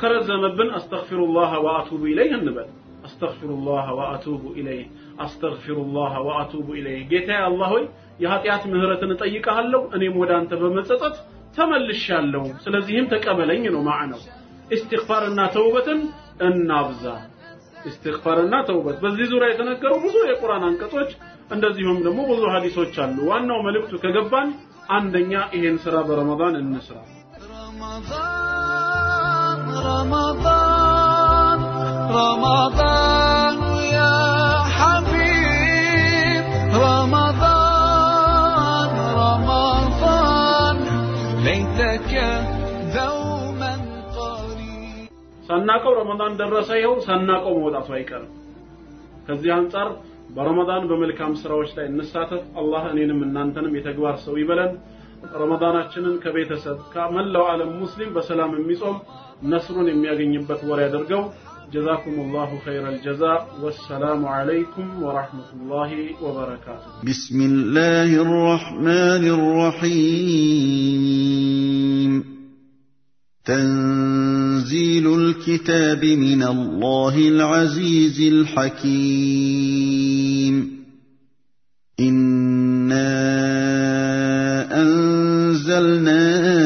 ከረዘመብን አስተግፊሩላህ ወአቱቡ ኢለይህ እንበል። አስተግፊሩላህ ወአቱቡ ኢለይህ አስተግፊሩላህ ወአቱቡ ኢለይህ። ጌታዬ አላህ ሆይ የኃጢአት ምህረትን እጠይቅሃለሁ እኔም ወደ አንተ በመጸጸት ተመልሻለሁ። ስለዚህም ተቀበለኝ ነው ማዕነው እስትግፋርና ተውበትን እናብዛ። እስትግፋርና ተውበት። በዚህ ዙሪያ የተነገሩ ብዙ የቁርአን አንቀጾች እንደዚሁም ደግሞ ብዙ ሀዲሶች አሉ። ዋናው መልእክቱ ከገባን አንደኛ ይሄን ስራ በረመዳን እንስራ። ረመዳን ረመዳን رمضان يا حبيب رمضان رمضان ليتك دوما قريب ሳናቀው ረመዳን ደረሰ። ይኸው ሳናቀው መውጣቱ አይቀርም። ከዚህ አንጻር በረመዳን በመልካም ስራዎች ላይ እንሳተፍ። አላህ እኔንም እናንተንም የተግባር ሰው ይበለን። ረመዳናችንን ከቤተሰብ ከመላው ዓለም ሙስሊም በሰላም የሚጾም ነስሩን የሚያገኝበት ወር ያደርገው። جزاكم الله خير الجزاء. والسلام عليكم ورحمة الله وبركاته. بسم الله الرحمن الرحيم. تنزيل الكتاب من الله العزيز الحكيم. إنا أنزلنا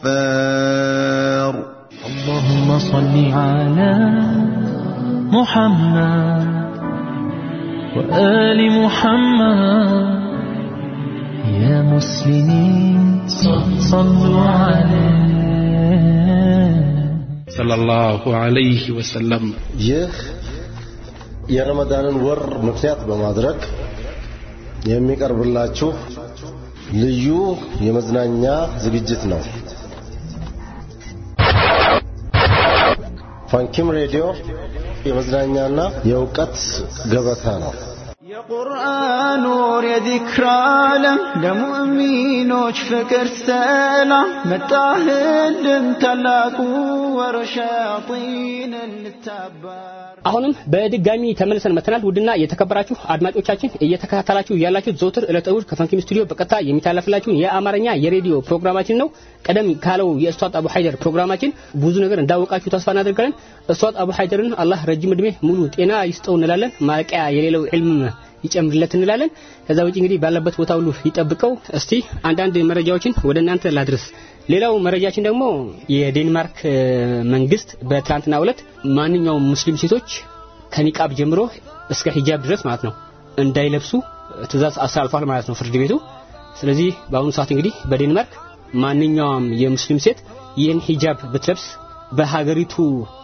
الغفار اللهم صل على محمد وآل محمد يا مسلمين صلوا عليه ሰለላሁ ዐለይሂ ወሰለም። ይህ የረመዳንን ወር ምክንያት በማድረግ የሚቀርብላችሁ ልዩ የመዝናኛ ዝግጅት ነው። ፋንኪም ሬዲዮ የመዝናኛና የእውቀት ገበታ ነው። የቁርአን ወር የዚክር ዓለም ለሙእሚኖች ፍቅር ሰላም መጣህልን ታላቁ ሸያጢንን ልታባር አሁንም በድጋሚ ተመልሰን መተናል። ውድና የተከበራችሁ አድማጮቻችን እየተከታተላችሁ ያላችሁት ዘውትር ዕለተ እሑድ ከፈንኪም ስቱዲዮ በቀጥታ የሚተላለፍላችሁን የአማርኛ የሬዲዮ ፕሮግራማችን ነው። ቀደም ካለው የእስቷት አቡ ሀይደር ፕሮግራማችን ብዙ ነገር እንዳወቃችሁ ተስፋ እናደርጋለን። እስቷት አቡ ሀይደርን አላህ ረጅም እድሜ ሙሉ ጤና ይስጠው እንላለን። ማለቂያ የሌለው ዕልም ይጨምርለት እንላለን። ከዛ ውጭ እንግዲህ ባለበት ቦታ ሁሉ ይጠብቀው። እስቲ አንዳንድ መረጃዎችን ወደ እናንተ ላድርስ። ሌላው መረጃችን ደግሞ የዴንማርክ መንግስት በትናንትናው ዕለት ማንኛውም ሙስሊም ሴቶች ከኒቃብ ጀምሮ እስከ ሂጃብ ድረስ ማለት ነው እንዳይለብሱ ትእዛዝ አስተላልፏል ማለት ነው ፍርድ ቤቱ። ስለዚህ በአሁኑ ሰዓት እንግዲህ በዴንማርክ ማንኛውም የሙስሊም ሴት ይህን ሂጃብ ብትለብስ በሀገሪቱ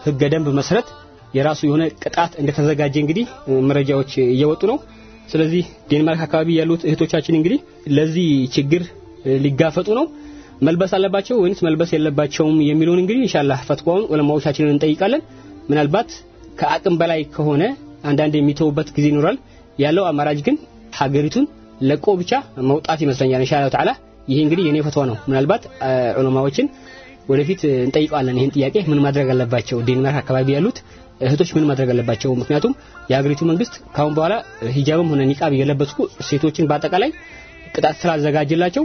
ህገ ደንብ መሰረት የራሱ የሆነ ቅጣት እንደተዘጋጀ እንግዲህ መረጃዎች እየወጡ ነው። ስለዚህ ዴንማርክ አካባቢ ያሉት እህቶቻችን እንግዲህ ለዚህ ችግር ሊጋፈጡ ነው። መልበስ አለባቸው ወይንስ መልበስ የለባቸውም የሚለውን እንግዲህ ኢንሻአላህ ፈትዋውን ዑለማዎቻችንን እንጠይቃለን። ምናልባት ከአቅም በላይ ከሆነ አንዳንድ የሚተውበት ጊዜ ይኖራል። ያለው አማራጭ ግን ሀገሪቱን ለቆ ብቻ መውጣት ይመስለኛል ኢንሻአላህ ተዓላ። ይሄ እንግዲህ የኔ ፈትዋ ነው። ምናልባት ዑለማዎችን ወደፊት እንጠይቀዋለን። ይህን ጥያቄ ምን ማድረግ አለባቸው ዴንማርክ አካባቢ ያሉት እህቶች ምን ማድረግ አለባቸው? ምክንያቱም የሀገሪቱ መንግስት ካሁን በኋላ ሂጃብም ሆነ ኒቃብ የለበሱ ሴቶችን በአጠቃላይ ቅጣት ስላዘጋጀላቸው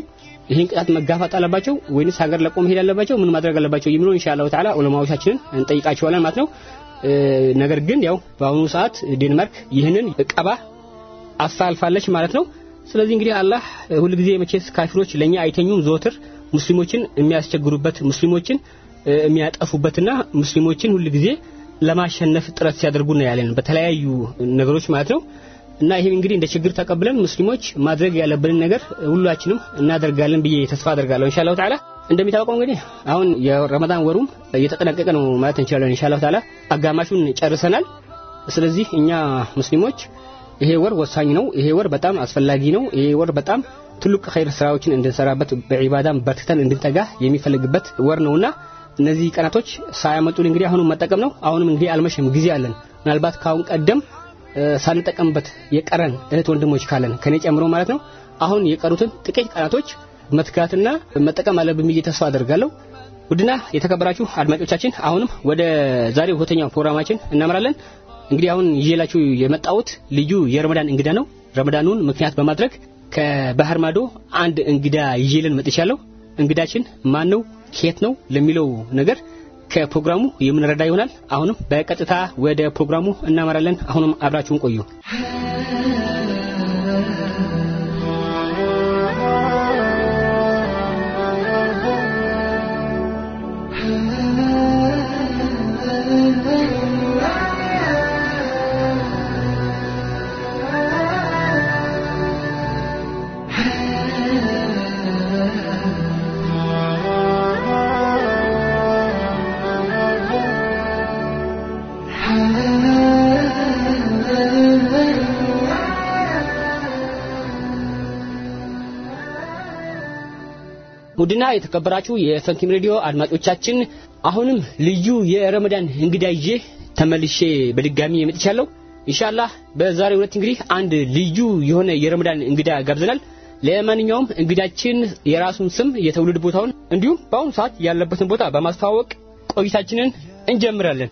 ይህን ቅጣት መጋፋት አለባቸው ወይንስ ሀገር ለቆ መሄድ አለባቸው? ምን ማድረግ አለባቸው የሚለው ኢንሻአላህ ተዓላ ዑለማዎቻችንን እንጠይቃቸዋለን ማለት ነው። ነገር ግን ያው በአሁኑ ሰዓት ዴንማርክ ይህንን እቀባ አሳልፋለች ማለት ነው። ስለዚህ እንግዲህ አላህ ሁልጊዜ መቼስ ካፊሮች ለኛ አይተኙም። ዘወትር ሙስሊሞችን የሚያስቸግሩበት ሙስሊሞችን የሚያጠፉበትና ሙስሊሞችን ሁልጊዜ ለማሸነፍ ጥረት ሲያደርጉ ነው ያለን በተለያዩ ነገሮች ማለት ነው። እና ይሄን እንግዲህ እንደ ችግር ተቀብለን ሙስሊሞች ማድረግ ያለብንን ነገር ሁላችንም እናደርጋለን ብዬ ተስፋ አደርጋለሁ ኢንሻአላህ ተዓላ። እንደሚታወቀው እንግዲህ አሁን የረመዳን ወሩም እየተጠናቀቀ ነው ማለት እንችላለን ኢንሻአላህ ተዓላ። አጋማሹን ጨርሰናል። ስለዚህ እኛ ሙስሊሞች ይሄ ወር ወሳኝ ነው። ይሄ ወር በጣም አስፈላጊ ነው። ይሄ ወር በጣም ትልቅ ኸይር ስራዎችን እንድንሰራበት በዒባዳም በርትተን እንድንተጋ የሚፈልግበት ወር ነውና እነዚህ ቀናቶች ሳያመጡን እንግዲህ አሁንም መጠቀም ነው። አሁንም እንግዲህ አልመሸም፣ ጊዜ አለን። ምናልባት ካሁን ቀደም ሳንጠቀምበት የቀረን እህት ወንድሞች ካለን ከኔ ጨምሮ ማለት ነው አሁን የቀሩትን ጥቂት ቀናቶች መትጋትና መጠቀም አለብን ብዬ ተስፋ አደርጋለሁ። ውድና የተከበራችሁ አድማጮቻችን አሁንም ወደ ዛሬው ሁለተኛው ፕሮግራማችን እናመራለን። እንግዲህ አሁን ይዤላችሁ የመጣሁት ልዩ የረመዳን እንግዳ ነው። ረመዳኑን ምክንያት በማድረግ ከባህር ማዶ አንድ እንግዳ ይዤልን መጥቻለሁ። እንግዳችን ማን ነው? ከየት ነው ለሚለው ነገር ከፕሮግራሙ የምንረዳ ይሆናል። አሁንም በቀጥታ ወደ ፕሮግራሙ እናመራለን። አሁንም አብራችሁን ቆዩ። ውድና የተከበራችሁ የፈንኪም ሬዲዮ አድማጮቻችን አሁንም ልዩ የረመዳን እንግዳ ይዤ ተመልሼ በድጋሚ መጥቻለሁ። ኢንሻአላህ በዛሬው ዕለት እንግዲህ አንድ ልዩ የሆነ የረመዳን እንግዳ ጋብዘናል። ለማንኛውም እንግዳችን የራሱን ስም፣ የትውልድ ቦታውን እንዲሁም በአሁኑ ሰዓት ያለበትን ቦታ በማስተዋወቅ ቆይታችንን እንጀምራለን።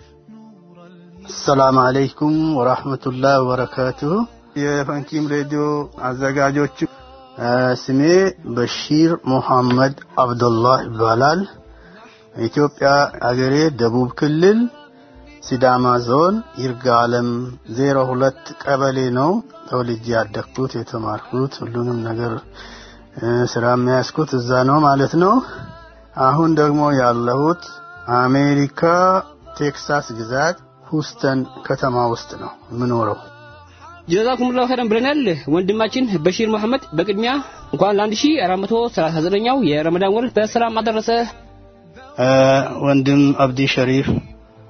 ሰላም አለይኩም ወራህመቱላህ ወበረካቱሁ። የፈንኪም ሬዲዮ አዘጋጆች ስሜ በሺር ሙሐመድ አብዱላህ ይባላል። ኢትዮጵያ አገሬ ደቡብ ክልል ሲዳማ ዞን ይርጋ ዓለም ዜሮ ሁለት ቀበሌ ነው ተወልጄ ያደግኩት የተማርኩት ሁሉንም ነገር ስራ የሚያስኩት እዛ ነው ማለት ነው። አሁን ደግሞ ያለሁት አሜሪካ ቴክሳስ ግዛት ሁስተን ከተማ ውስጥ ነው የምኖረው። ጀዛኩሙላሁ ኸይረን ብለናል ወንድማችን በሺር መሐመድ። በቅድሚያ እንኳን ለ1439ኛው የረመዳን ወር በሰላም አደረሰ። ወንድም አብዲ ሸሪፍ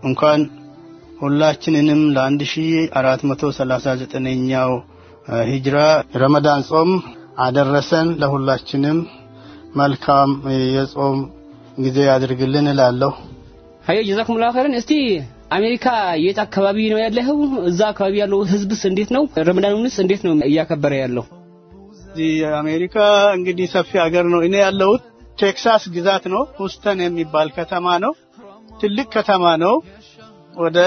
እንኳን ሁላችንንም ለአንድ ሺ አራት መቶ ሰላሳ ዘጠነኛው ሂጅራ ረመዳን ጾም አደረሰን። ለሁላችንም መልካም የጾም ጊዜ ያድርግልን እላለሁ። ሀየ جزاكم الله خيرا። እስቲ አሜሪካ የት አካባቢ ነው ያለኸው? እዛ አካባቢ ያለው ህዝብስ እንዴት ነው? ረመዳኑንስ እንዴት ነው እያከበረ ያለው? አሜሪካ እንግዲህ ሰፊ ሀገር ነው። እኔ ያለሁት ቴክሳስ ግዛት ነው። ሁስተን የሚባል ከተማ ነው። ትልቅ ከተማ ነው። ወደ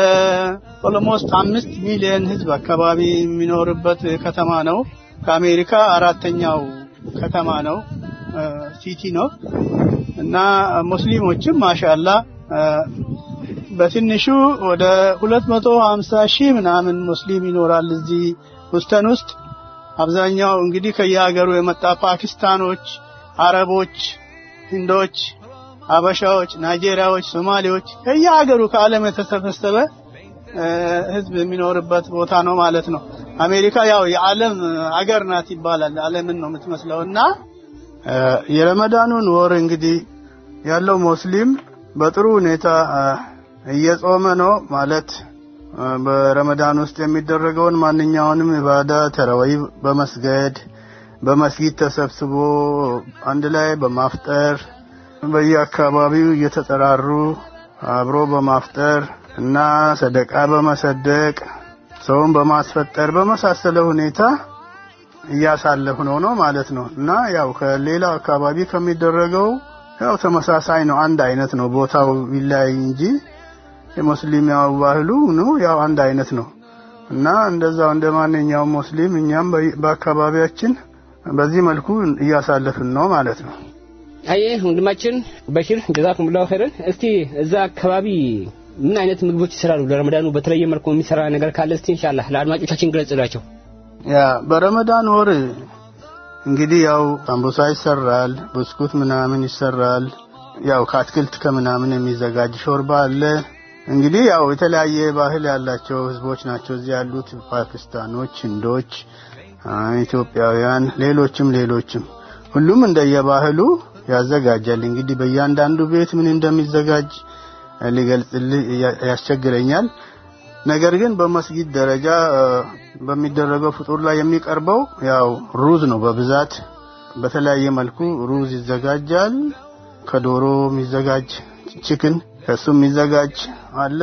almost አምስት ሚሊዮን ህዝብ አካባቢ የሚኖርበት ከተማ ነው። ከአሜሪካ አራተኛው ከተማ ነው፣ ሲቲ ነው እና ሙስሊሞችም ማሻላ በትንሹ ወደ 250 ሺህ ምናምን ሙስሊም ይኖራል እዚህ ሁስተን ውስጥ። አብዛኛው እንግዲህ ከየሀገሩ የመጣ ፓኪስታኖች፣ አረቦች፣ ህንዶች፣ አበሻዎች፣ ናይጄሪያዎች፣ ሶማሌዎች ከየሀገሩ ከዓለም የተሰበሰበ ህዝብ የሚኖርበት ቦታ ነው ማለት ነው። አሜሪካ ያው የዓለም አገር ናት ይባላል። ዓለምን ነው የምትመስለው እና የረመዳኑን ወር እንግዲህ ያለው ሙስሊም በጥሩ ሁኔታ እየጾመ ነው ማለት በረመዳን ውስጥ የሚደረገውን ማንኛውንም ኢባዳ ተራዊህ በመስገድ በመስጊድ ተሰብስቦ አንድ ላይ በማፍጠር በየአካባቢው እየተጠራሩ አብሮ በማፍጠር እና ሰደቃ በመሰደቅ ሰውን በማስፈጠር በመሳሰለ ሁኔታ እያሳለፍ ነው ነው ማለት ነው እና ያው ከሌላው አካባቢ ከሚደረገው ያው ተመሳሳይ ነው፣ አንድ አይነት ነው። ቦታው ይለያይ እንጂ የሙስሊም ያው ባህሉ ነው ያው አንድ አይነት ነው እና እንደዛው እንደ ማንኛውም ሙስሊም እኛም በአካባቢያችን በዚህ መልኩ እያሳለፍን ነው ማለት ነው። አየ ወንድማችን በሽር ጀዛኩሙላሁ ኸይረን። እስቲ እዛ አካባቢ ምን አይነት ምግቦች ይሰራሉ? ለረመዳኑ በተለየ መልኩ የሚሰራ ነገር ካለ እስቲ ኢንሻአላህ ለአድማጮቻችን ግለጽላቸው። ያ በረመዳን ወር እንግዲህ ያው ሳምቡሳ ይሰራል፣ ብስኩት ምናምን ይሰራል። ያው ከአትክልት ከምናምን የሚዘጋጅ ሾርባ አለ። እንግዲህ ያው የተለያየ ባህል ያላቸው ህዝቦች ናቸው እዚህ ያሉት፣ ፓኪስታኖች፣ ህንዶች፣ ኢትዮጵያውያን፣ ሌሎችም ሌሎችም ሁሉም እንደየባህሉ ያዘጋጃል። እንግዲህ በእያንዳንዱ ቤት ምን እንደሚዘጋጅ ሊገልጽልህ ያስቸግረኛል። ነገር ግን በመስጊድ ደረጃ በሚደረገው ፍጡር ላይ የሚቀርበው ያው ሩዝ ነው በብዛት በተለያየ መልኩ ሩዝ ይዘጋጃል። ከዶሮ የሚዘጋጅ ቺክን ከሱ የሚዘጋጅ አለ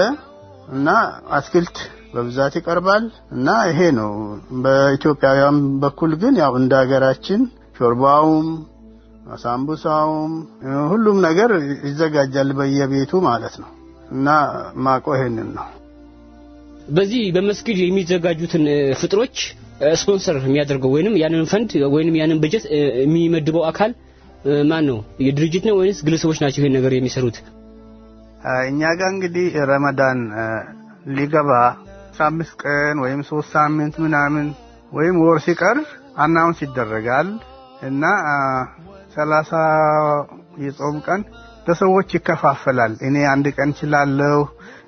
እና አትክልት በብዛት ይቀርባል እና ይሄ ነው። በኢትዮጵያውያን በኩል ግን ያው እንደ ሀገራችን ሾርባውም ሳምቡሳውም ሁሉም ነገር ይዘጋጃል በየቤቱ ማለት ነው እና ማውቀው ይሄንን ነው። በዚህ በመስጊድ የሚዘጋጁትን ፍጥሮች ስፖንሰር የሚያደርገው ወይንም ያንን ፈንድ ወይንም ያንን በጀት የሚመድበው አካል ማን ነው? የድርጅት ነው ወይንስ ግለሰቦች ናቸው ይሄን ነገር የሚሰሩት? እኛ ጋር እንግዲህ ረመዳን ሊገባ አምስት ቀን ወይም ሶስት ሳምንት ምናምን ወይም ወር ሲቀር አናውንስ ይደረጋል እና ሰላሳ የጾም ቀን ለሰዎች ይከፋፈላል። እኔ አንድ ቀን ችላለሁ፣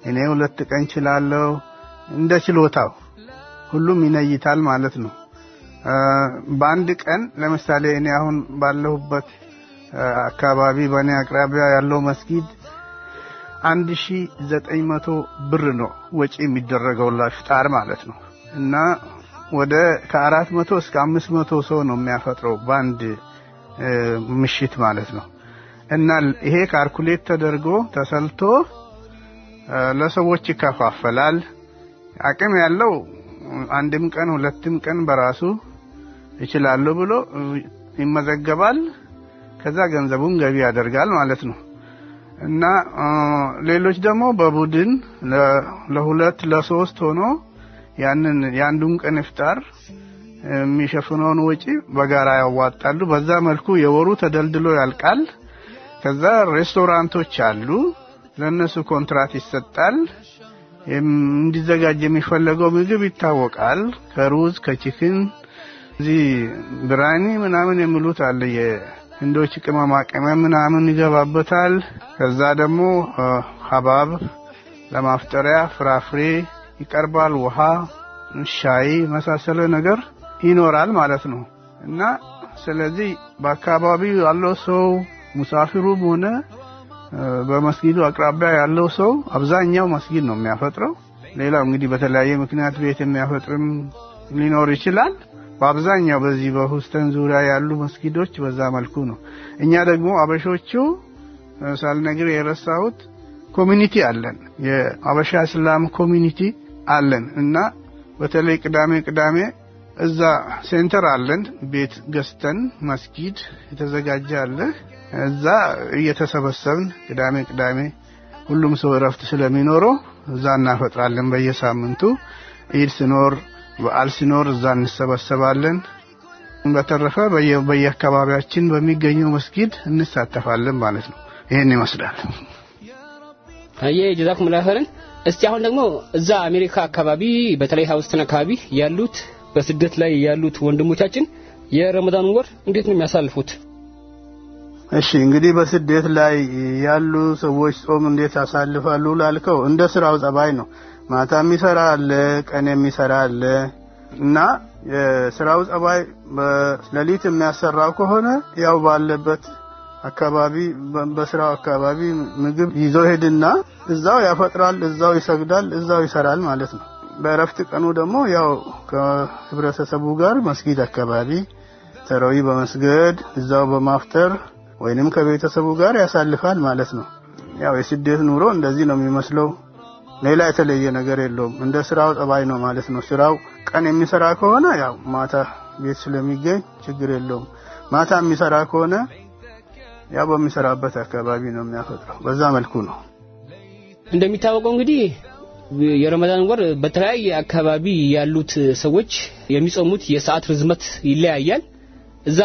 እኔ ሁለት ቀን ችላለሁ፣ እንደ ችሎታው ሁሉም ይነይታል ማለት ነው። በአንድ ቀን ለምሳሌ እኔ አሁን ባለሁበት አካባቢ በእኔ አቅራቢያ ያለው መስጊድ አንድ ሺ ዘጠኝ መቶ ብር ነው ወጪ የሚደረገው ለፍጣር ማለት ነው እና ወደ ከአራት መቶ እስከ አምስት መቶ ሰው ነው የሚያፈጥረው በአንድ ምሽት ማለት ነው እና ይሄ ካልኩሌት ተደርጎ ተሰልቶ ለሰዎች ይከፋፈላል። አቅም ያለው አንድም ቀን ሁለትም ቀን በራሱ ይችላለሁ ብሎ ይመዘገባል። ከዛ ገንዘቡን ገቢ ያደርጋል ማለት ነው እና ሌሎች ደግሞ በቡድን ለሁለት ለሶስት ሆኖ ያንን የአንዱን ቀን ኢፍጣር የሚሸፍነውን ወጪ በጋራ ያዋጣሉ። በዛ መልኩ የወሩ ተደልድሎ ያልቃል። ከዛ ሬስቶራንቶች አሉ፣ ለነሱ ኮንትራት ይሰጣል። እንዲዘጋጅ የሚፈለገው ምግብ ይታወቃል። ከሩዝ ከቺክን፣ እዚህ ብራኒ ምናምን የሚሉት አለ የህንዶች ቅመማ ቅመም ምናምን ይገባበታል። ከዛ ደግሞ ሀባብ ለማፍጠሪያ ፍራፍሬ ይቀርባል። ውሃ፣ ሻይ መሳሰለ ነገር ይኖራል ማለት ነው እና ስለዚህ በአካባቢው ያለው ሰው ሙሳፊሩም ሆነ በመስጊዱ አቅራቢያ ያለው ሰው አብዛኛው መስጊድ ነው የሚያፈጥረው። ሌላው እንግዲህ በተለያየ ምክንያት ቤት የሚያፈጥርም ሊኖር ይችላል። በአብዛኛው በዚህ በሁስተን ዙሪያ ያሉ መስጊዶች በዛ መልኩ ነው። እኛ ደግሞ አበሾቹ ሳልነግር የረሳሁት community አለን። የአበሻ እስላም community አለን እና በተለይ ቅዳሜ ቅዳሜ እዛ center አለን። ቤት ገዝተን መስጊድ የተዘጋጀ አለ። እዛ እየተሰበሰብን ቅዳሜ ቅዳሜ ሁሉም ሰው እረፍት ስለሚኖረው እዛ እናፈጥራለን። በየሳምንቱ ኢድ ሲኖር፣ በዓል ሲኖር እዛ እንሰበሰባለን። በተረፈ በየአካባቢያችን በሚገኘው መስጊድ እንሳተፋለን ማለት ነው። ይሄን ይመስላል። አየ ጀዛኩም ላ ኸይረን። እስቲ አሁን ደግሞ እዛ አሜሪካ አካባቢ በተለይ ሀውስተን አካባቢ ያሉት በስደት ላይ ያሉት ወንድሞቻችን የረመዳን ወር እንዴት ነው የሚያሳልፉት? እሺ እንግዲህ በስደት ላይ ያሉ ሰዎች ጾም እንዴት ያሳልፋሉ ላልከው እንደ ስራው ጸባይ ነው። ማታ የሚሰራ አለ፣ ቀን የሚሰራ አለ እና የስራው ጸባይ በሌሊት የሚያሰራው ከሆነ ያው ባለበት አካባቢ በስራው አካባቢ ምግብ ይዞ ሄድና እዛው ያፈጥራል፣ እዛው ይሰግዳል፣ እዛው ይሰራል ማለት ነው። በእረፍት ቀኑ ደግሞ ያው ከህብረተሰቡ ጋር መስጊድ አካባቢ ተራዊ በመስገድ እዛው በማፍጠር ወይንም ከቤተሰቡ ጋር ያሳልፋል ማለት ነው። ያው የስደት ኑሮ እንደዚህ ነው የሚመስለው። ሌላ የተለየ ነገር የለውም። እንደ ስራው ጸባይ ነው ማለት ነው። ስራው ቀን የሚሰራ ከሆነ ያው ማታ ቤት ስለሚገኝ ችግር የለውም። ማታ የሚሰራ ከሆነ ያው በሚሰራበት አካባቢ ነው የሚያፈጥረው። በዛ መልኩ ነው። እንደሚታወቀው እንግዲህ የረመዳን ወር በተለያየ አካባቢ ያሉት ሰዎች የሚጾሙት የሰዓት ርዝመት ይለያያል። እዛ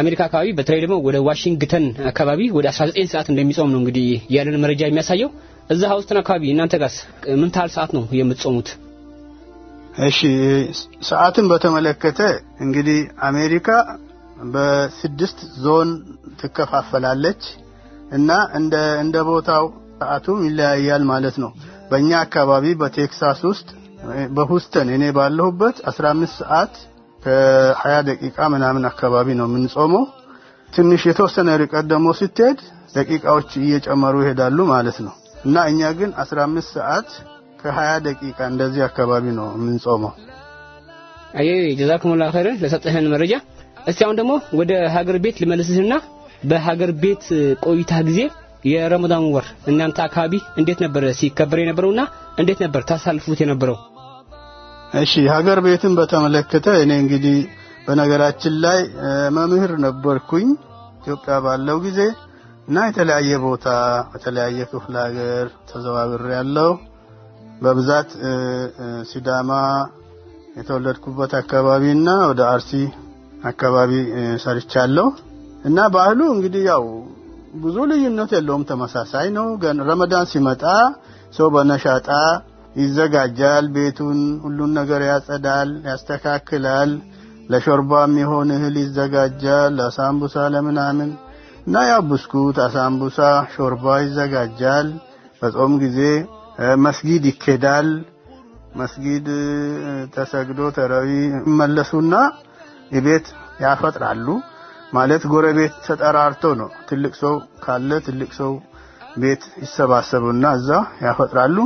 አሜሪካ አካባቢ በተለይ ደግሞ ወደ ዋሽንግተን አካባቢ ወደ 19 ሰዓት እንደሚጾም ነው እንግዲህ ያለን መረጃ የሚያሳየው። እዛ ሀውስተን አካባቢ እናንተ ጋርስ ምን ታህል ሰዓት ነው የምትጾሙት? እሺ ሰዓትን በተመለከተ እንግዲህ አሜሪካ በስድስት ዞን ትከፋፈላለች እና እንደ እንደ ቦታው ሰዓቱም ይለያያል ማለት ነው። በእኛ አካባቢ በቴክሳስ ውስጥ በሁስተን እኔ ባለሁበት 15 ሰዓት ከ20 ደቂቃ ምናምን አካባቢ ነው የምንጾመው። ትንሽ የተወሰነ ርቀት ደግሞ ስትሄድ ደቂቃዎች እየጨመሩ ይሄዳሉ ማለት ነው እና እኛ ግን 15 ሰዓት ከ20 ደቂቃ እንደዚህ አካባቢ ነው የምንጾመው። አየ ጀዛኩሙላህ ኸይረን ለሰጠህን መረጃ። እስቲ አሁን ደግሞ ወደ ሀገር ቤት ልመልስህና በሀገር ቤት ቆይታ ጊዜ የረመዳን ወር እናንተ አካባቢ እንዴት ነበር ሲከበር የነበረውና እንዴት ነበር ታሳልፉት የነበረው? እሺ ሀገር ቤትን በተመለከተ እኔ እንግዲህ በነገራችን ላይ መምህር ነበርኩኝ ኢትዮጵያ ባለው ጊዜ እና የተለያየ ቦታ በተለያየ ክፍለ ሀገር ተዘዋብሬ ያለው በብዛት ሲዳማ የተወለድኩበት አካባቢና ወደ አርሲ አካባቢ ሰርቻለሁ እና ባህሉ እንግዲህ ያው ብዙ ልዩነት የለውም፣ ተመሳሳይ ነው። ግን ረመዳን ሲመጣ ሰው በነሻጣ ይዘጋጃል። ቤቱን ሁሉን ነገር ያጸዳል፣ ያስተካክላል። ለሾርባ የሚሆን እህል ይዘጋጃል፣ ለሳምቡሳ ለምናምን እና ያው ብስኩት፣ አሳምቡሳ፣ ሾርባ ይዘጋጃል። በጾም ጊዜ መስጊድ ይኬዳል። መስጊድ ተሰግዶ ተረዊ ይመለሱና ቤት ያፈጥራሉ። ማለት ጎረቤት ተጠራርቶ ነው። ትልቅ ሰው ካለ ትልቅ ሰው ቤት ይሰባሰቡና እዛ ያፈጥራሉ።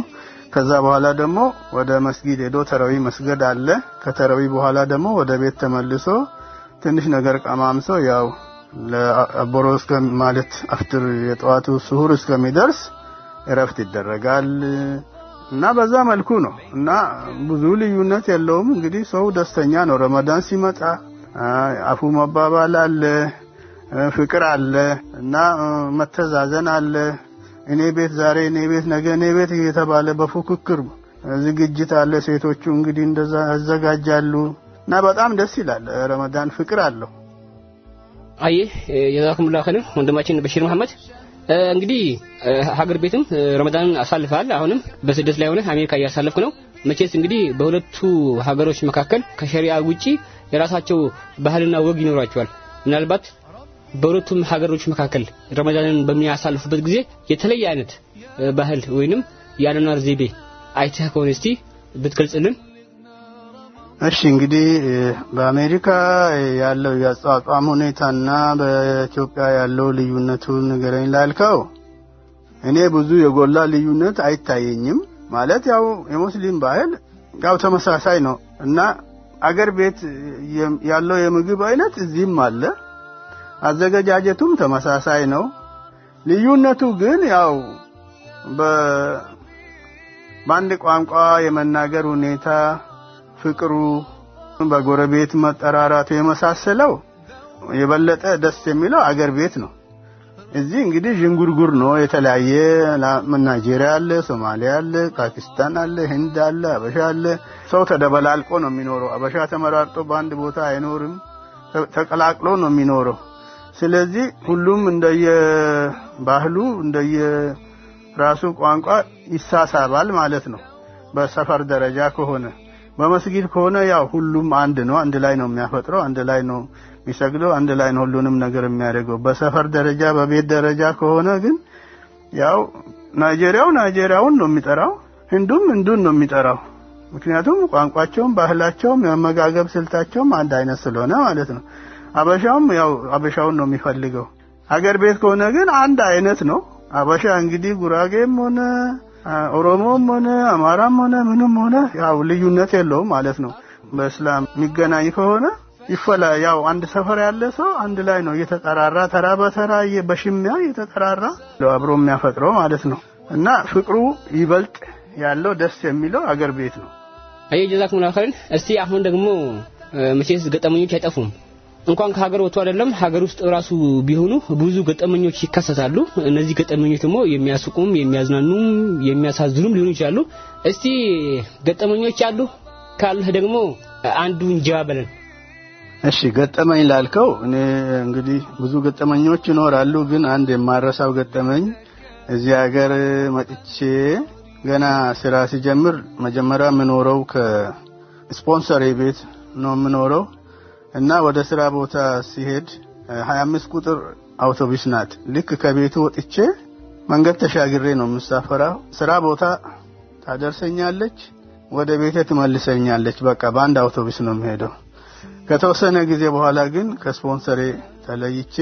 ከዛ በኋላ ደግሞ ወደ መስጊድ ሄዶ ተረዊ መስገድ አለ። ከተረዊ በኋላ ደግሞ ወደ ቤት ተመልሶ ትንሽ ነገር ቀማምሶ ያው ለአቦሮ እስከ ማለት አፍጥር የጠዋቱ ስሁር እስከሚደርስ እረፍት ይደረጋል እና በዛ መልኩ ነው እና ብዙ ልዩነት የለውም። እንግዲህ ሰው ደስተኛ ነው። ረመዳን ሲመጣ አፉ መባባል አለ፣ ፍቅር አለ እና መተዛዘን አለ። እኔ ቤት ዛሬ እኔ ቤት ነገ እኔ ቤት እየተባለ በፉክክር ዝግጅት አለ። ሴቶቹ እንግዲህ እንደዛ ያዘጋጃሉ እና በጣም ደስ ይላል። ረመዳን ፍቅር አለው። አየ ጀዛኩሙላህ ኸይር ወንድማችን በሽር መሐመድ እንግዲህ ሀገር ቤትም ረመዳንን አሳልፈሃል። አሁንም በስደት ላይ ሆነ አሜሪካ እያሳለፍክ ነው። መቼስ እንግዲህ በሁለቱ ሀገሮች መካከል ከሸሪዓ ውጪ የራሳቸው ባህልና ወግ ይኖራቸዋል። ምናልባት በሁለቱም ሀገሮች መካከል ረመዳንን በሚያሳልፉበት ጊዜ የተለየ አይነት ባህል ወይንም የአኗኗር ዘይቤ አይተህ ከሆነ እስቲ ብትገልጽልን። እሺ እንግዲህ በአሜሪካ ያለው የአቋቋም ሁኔታና በኢትዮጵያ ያለው ልዩነቱን ንገረኝ ላልከው እኔ ብዙ የጎላ ልዩነት አይታየኝም። ማለት ያው የሙስሊም ባህል ያው ተመሳሳይ ነው እና አገር ቤት ያለው የምግብ አይነት እዚህም አለ። አዘገጃጀቱም ተመሳሳይ ነው። ልዩነቱ ግን ያው በአንድ ቋንቋ የመናገር ሁኔታ፣ ፍቅሩ፣ በጎረቤት መጠራራቱ የመሳሰለው የበለጠ ደስ የሚለው አገር ቤት ነው። እዚህ እንግዲህ ዥንጉርጉር ነው። የተለያየ ናይጄሪያ አለ፣ ሶማሊያ አለ፣ ፓኪስታን አለ፣ ህንድ አለ፣ አበሻ አለ። ሰው ተደበላልቆ ነው የሚኖረው። አበሻ ተመራርጦ በአንድ ቦታ አይኖርም። ተቀላቅሎ ነው የሚኖረው። ስለዚህ ሁሉም እንደየ ባህሉ እንደየ ራሱ ቋንቋ ይሳሳባል ማለት ነው። በሰፈር ደረጃ ከሆነ በመስጊድ ከሆነ ያው ሁሉም አንድ ነው። አንድ ላይ ነው የሚያፈጥረው፣ አንድ ላይ ነው የሚሰግደው፣ አንድ ላይ ነው ሁሉንም ነገር የሚያደርገው። በሰፈር ደረጃ በቤት ደረጃ ከሆነ ግን ያው ናይጄሪያው ናይጄሪያውን ነው የሚጠራው፣ ህንዱም ህንዱን ነው የሚጠራው። ምክንያቱም ቋንቋቸውም ባህላቸውም የመጋገብ ስልታቸውም አንድ አይነት ስለሆነ ማለት ነው። አበሻውም ያው አበሻውን ነው የሚፈልገው። አገር ቤት ከሆነ ግን አንድ አይነት ነው። አበሻ እንግዲህ ጉራጌም ሆነ ኦሮሞም ሆነ አማራም ሆነ ምንም ሆነ ያው ልዩነት የለውም ማለት ነው። በእስላም የሚገናኝ ከሆነ ይፈላ ያው አንድ ሰፈር ያለ ሰው አንድ ላይ ነው እየተጠራራ ተራ በተራ በሽሚያ እየተጠራራ አብሮ የሚያፈጥረው ማለት ነው። እና ፍቅሩ ይበልጥ ያለው ደስ የሚለው አገር ቤት ነው። አየ ጀዛኩም ኸይር። እስቲ አሁን ደግሞ መቼስ ገጠመኞች አይጠፉም። እንኳን ከሀገር ወጥቶ አይደለም ሀገር ውስጥ ራሱ ቢሆኑ ብዙ ገጠመኞች ይከሰታሉ። እነዚህ ገጠመኞች ደግሞ የሚያስቁም፣ የሚያዝናኑም፣ የሚያሳዝኑም ሊሆኑ ይችላሉ። እስቲ ገጠመኞች አሉ ካለህ ደግሞ አንዱን ጀባ በለን። እሺ ገጠመኝ ላልከው እኔ እንግዲህ ብዙ ገጠመኞች ይኖራሉ፣ ግን አንድ የማረሳው ገጠመኝ እዚህ ሀገር መጥቼ ገና ስራ ሲጀምር መጀመሪያ የምኖረው ከስፖንሰር ቤት ነው የምኖረው እና ወደ ስራ ቦታ ሲሄድ 25 ቁጥር አውቶቡስ ናት። ልክ ከቤቱ ወጥቼ መንገድ ተሻግሬ ነው የምሳፈራው። ስራ ቦታ ታደርሰኛለች፣ ወደ ቤቴ ትመልሰኛለች። በቃ በአንድ አውቶቡስ ነው የሚሄደው። ከተወሰነ ጊዜ በኋላ ግን ከስፖንሰሬ ተለይቼ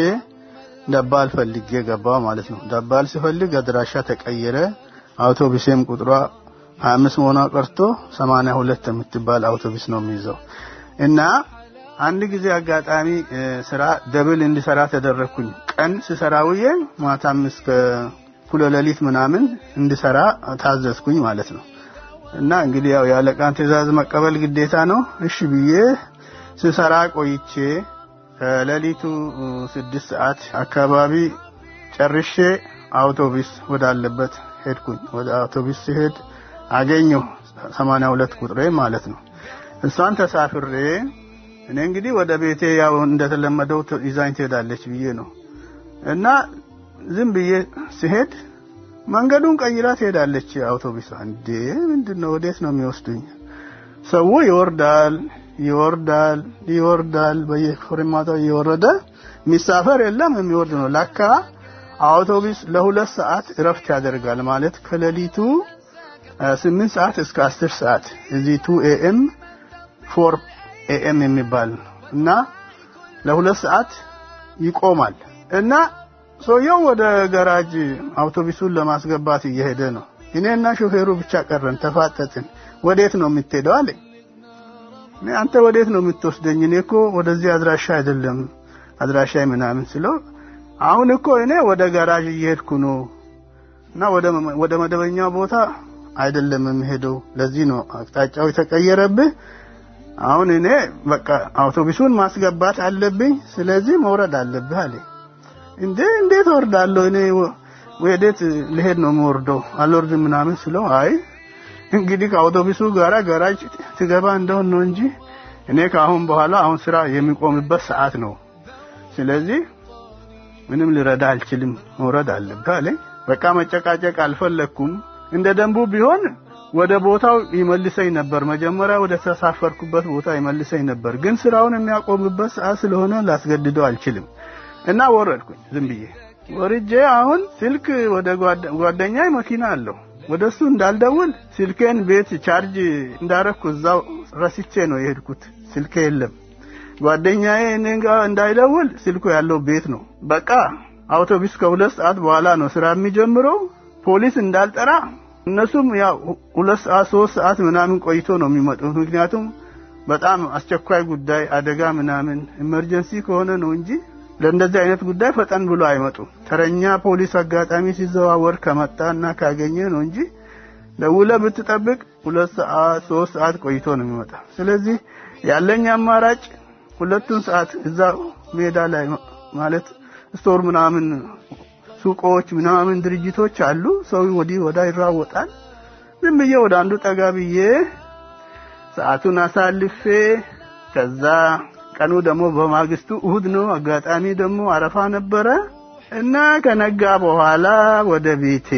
ደባል ፈልጌ ገባው ማለት ነው። ደባል ሲፈልግ አድራሻ ተቀየረ። አውቶቡሴም ቁጥሯ 25 መሆኗ ቀርቶ 82 የምትባል አውቶቡስ ነው የሚይዘው እና አንድ ጊዜ አጋጣሚ ስራ double እንድሰራ ተደረግኩኝ። ቀን ስሰራ ውዬ ማታም እስከ እኩለ ሌሊት ምናምን እንድሰራ ታዘዝኩኝ ማለት ነው። እና እንግዲህ ያው የአለቃን ትዕዛዝ መቀበል ግዴታ ነው። እሺ ብዬ ስሰራ ቆይቼ ከሌሊቱ ስድስት ሰዓት አካባቢ ጨርሼ አውቶቡስ ወዳለበት ሄድኩኝ። ወደ አውቶቡስ ሲሄድ አገኘሁ 82 ቁጥሬ ማለት ነው። እሷን ተሳፍሬ እኔ እንግዲህ ወደ ቤቴ ያው እንደተለመደው ይዛኝ ትሄዳለች ብዬ ነው እና ዝም ብዬ ሲሄድ መንገዱን ቀይራ ትሄዳለች አውቶቡሷ። እንዴ ምንድነው? ወዴት ነው የሚወስዱኝ? ሰው ይወርዳል ይወርዳል ይወርዳል፣ በየፌርማታው እየወረደ የሚሳፈር የለም የሚወርድ ነው። ለካ አውቶቡስ ለሁለት ሰዓት እረፍት ያደርጋል ማለት ከሌሊቱ ስምንት ሰዓት እስከ አስር ሰዓት እዚህ two AM four AM የሚባል እና ለሁለት ሰዓት ይቆማል እና ሰውየው ወደ ገራጅ አውቶቡሱን ለማስገባት እየሄደ ነው። እኔና ሾፌሩ ብቻ ቀረን፣ ተፋጠጥን። ወዴት ነው የምትሄደው አለኝ። አንተ ወዴት ነው የምትወስደኝ? እኔ እኮ ወደዚህ አድራሻ አይደለም አድራሻ ምናምን ስለው አሁን እኮ እኔ ወደ ጋራዥ እየሄድኩ ነው እና ወደ መደበኛው ቦታ አይደለም የምሄደው። ለዚህ ነው አቅጣጫው የተቀየረብህ። አሁን እኔ በቃ አውቶቡሱን ማስገባት አለብኝ፣ ስለዚህ መውረድ አለብህ አለ። እንዴ እንዴት ወርዳለሁ? እኔ ወዴት ልሄድ ነው የምወርደው? አልወርድም ምናምን ስለው አይ እንግዲህ ከአውቶቡሱ ጋራ ጋራጅ ትገባ እንደሆን ነው እንጂ እኔ ከአሁን በኋላ አሁን ስራ የሚቆምበት ሰዓት ነው። ስለዚህ ምንም ልረዳ አልችልም፣ መውረድ አለብህ አለኝ። በቃ መጨቃጨቅ አልፈለኩም። እንደ ደንቡ ቢሆን ወደ ቦታው ይመልሰኝ ነበር። መጀመሪያ ወደ ተሳፈርኩበት ቦታ ይመልሰኝ ነበር። ግን ስራውን የሚያቆምበት ሰዓት ስለሆነ ላስገድደው አልችልም እና ወረድኩኝ ዝም ብዬ ወርጄ አሁን ስልክ ወደ ጓደኛ መኪና አለው ወደ እሱ እንዳልደውል ስልኬን ቤት ቻርጅ እንዳረኩ እዛው ረስቼ ነው የሄድኩት። ስልኬ የለም። ጓደኛዬ እኔ ጋር እንዳይደውል ስልኩ ያለው ቤት ነው። በቃ አውቶቡስ ከሁለት ሰዓት በኋላ ነው ስራ የሚጀምረው። ፖሊስ እንዳልጠራ እነሱም ያው ሁለት ሰዓት ሶስት ሰዓት ምናምን ቆይቶ ነው የሚመጡት። ምክንያቱም በጣም አስቸኳይ ጉዳይ አደጋ ምናምን emergency ከሆነ ነው እንጂ ለእንደዚህ አይነት ጉዳይ ፈጠን ብሎ አይመጡም። ተረኛ ፖሊስ አጋጣሚ ሲዘዋወር ከመጣና ካገኘ ነው እንጂ ደውለህ ብትጠብቅ ሁለት ሰዓት ሶስት ሰዓት ቆይቶ ነው የሚመጣ። ስለዚህ ያለኝ አማራጭ ሁለቱን ሰዓት እዛ ሜዳ ላይ ማለት store ምናምን ሱቆች ምናምን ድርጅቶች አሉ። ሰው ወዲህ ወዲያ ይራወጣል። ዝም ብዬ ወደ አንዱ ጠጋ ብዬ ሰዓቱን አሳልፌ ከዛ ቀኑ ደግሞ በማግስቱ እሁድ ነው። አጋጣሚ ደግሞ አረፋ ነበረ እና ከነጋ በኋላ ወደ ቤቴ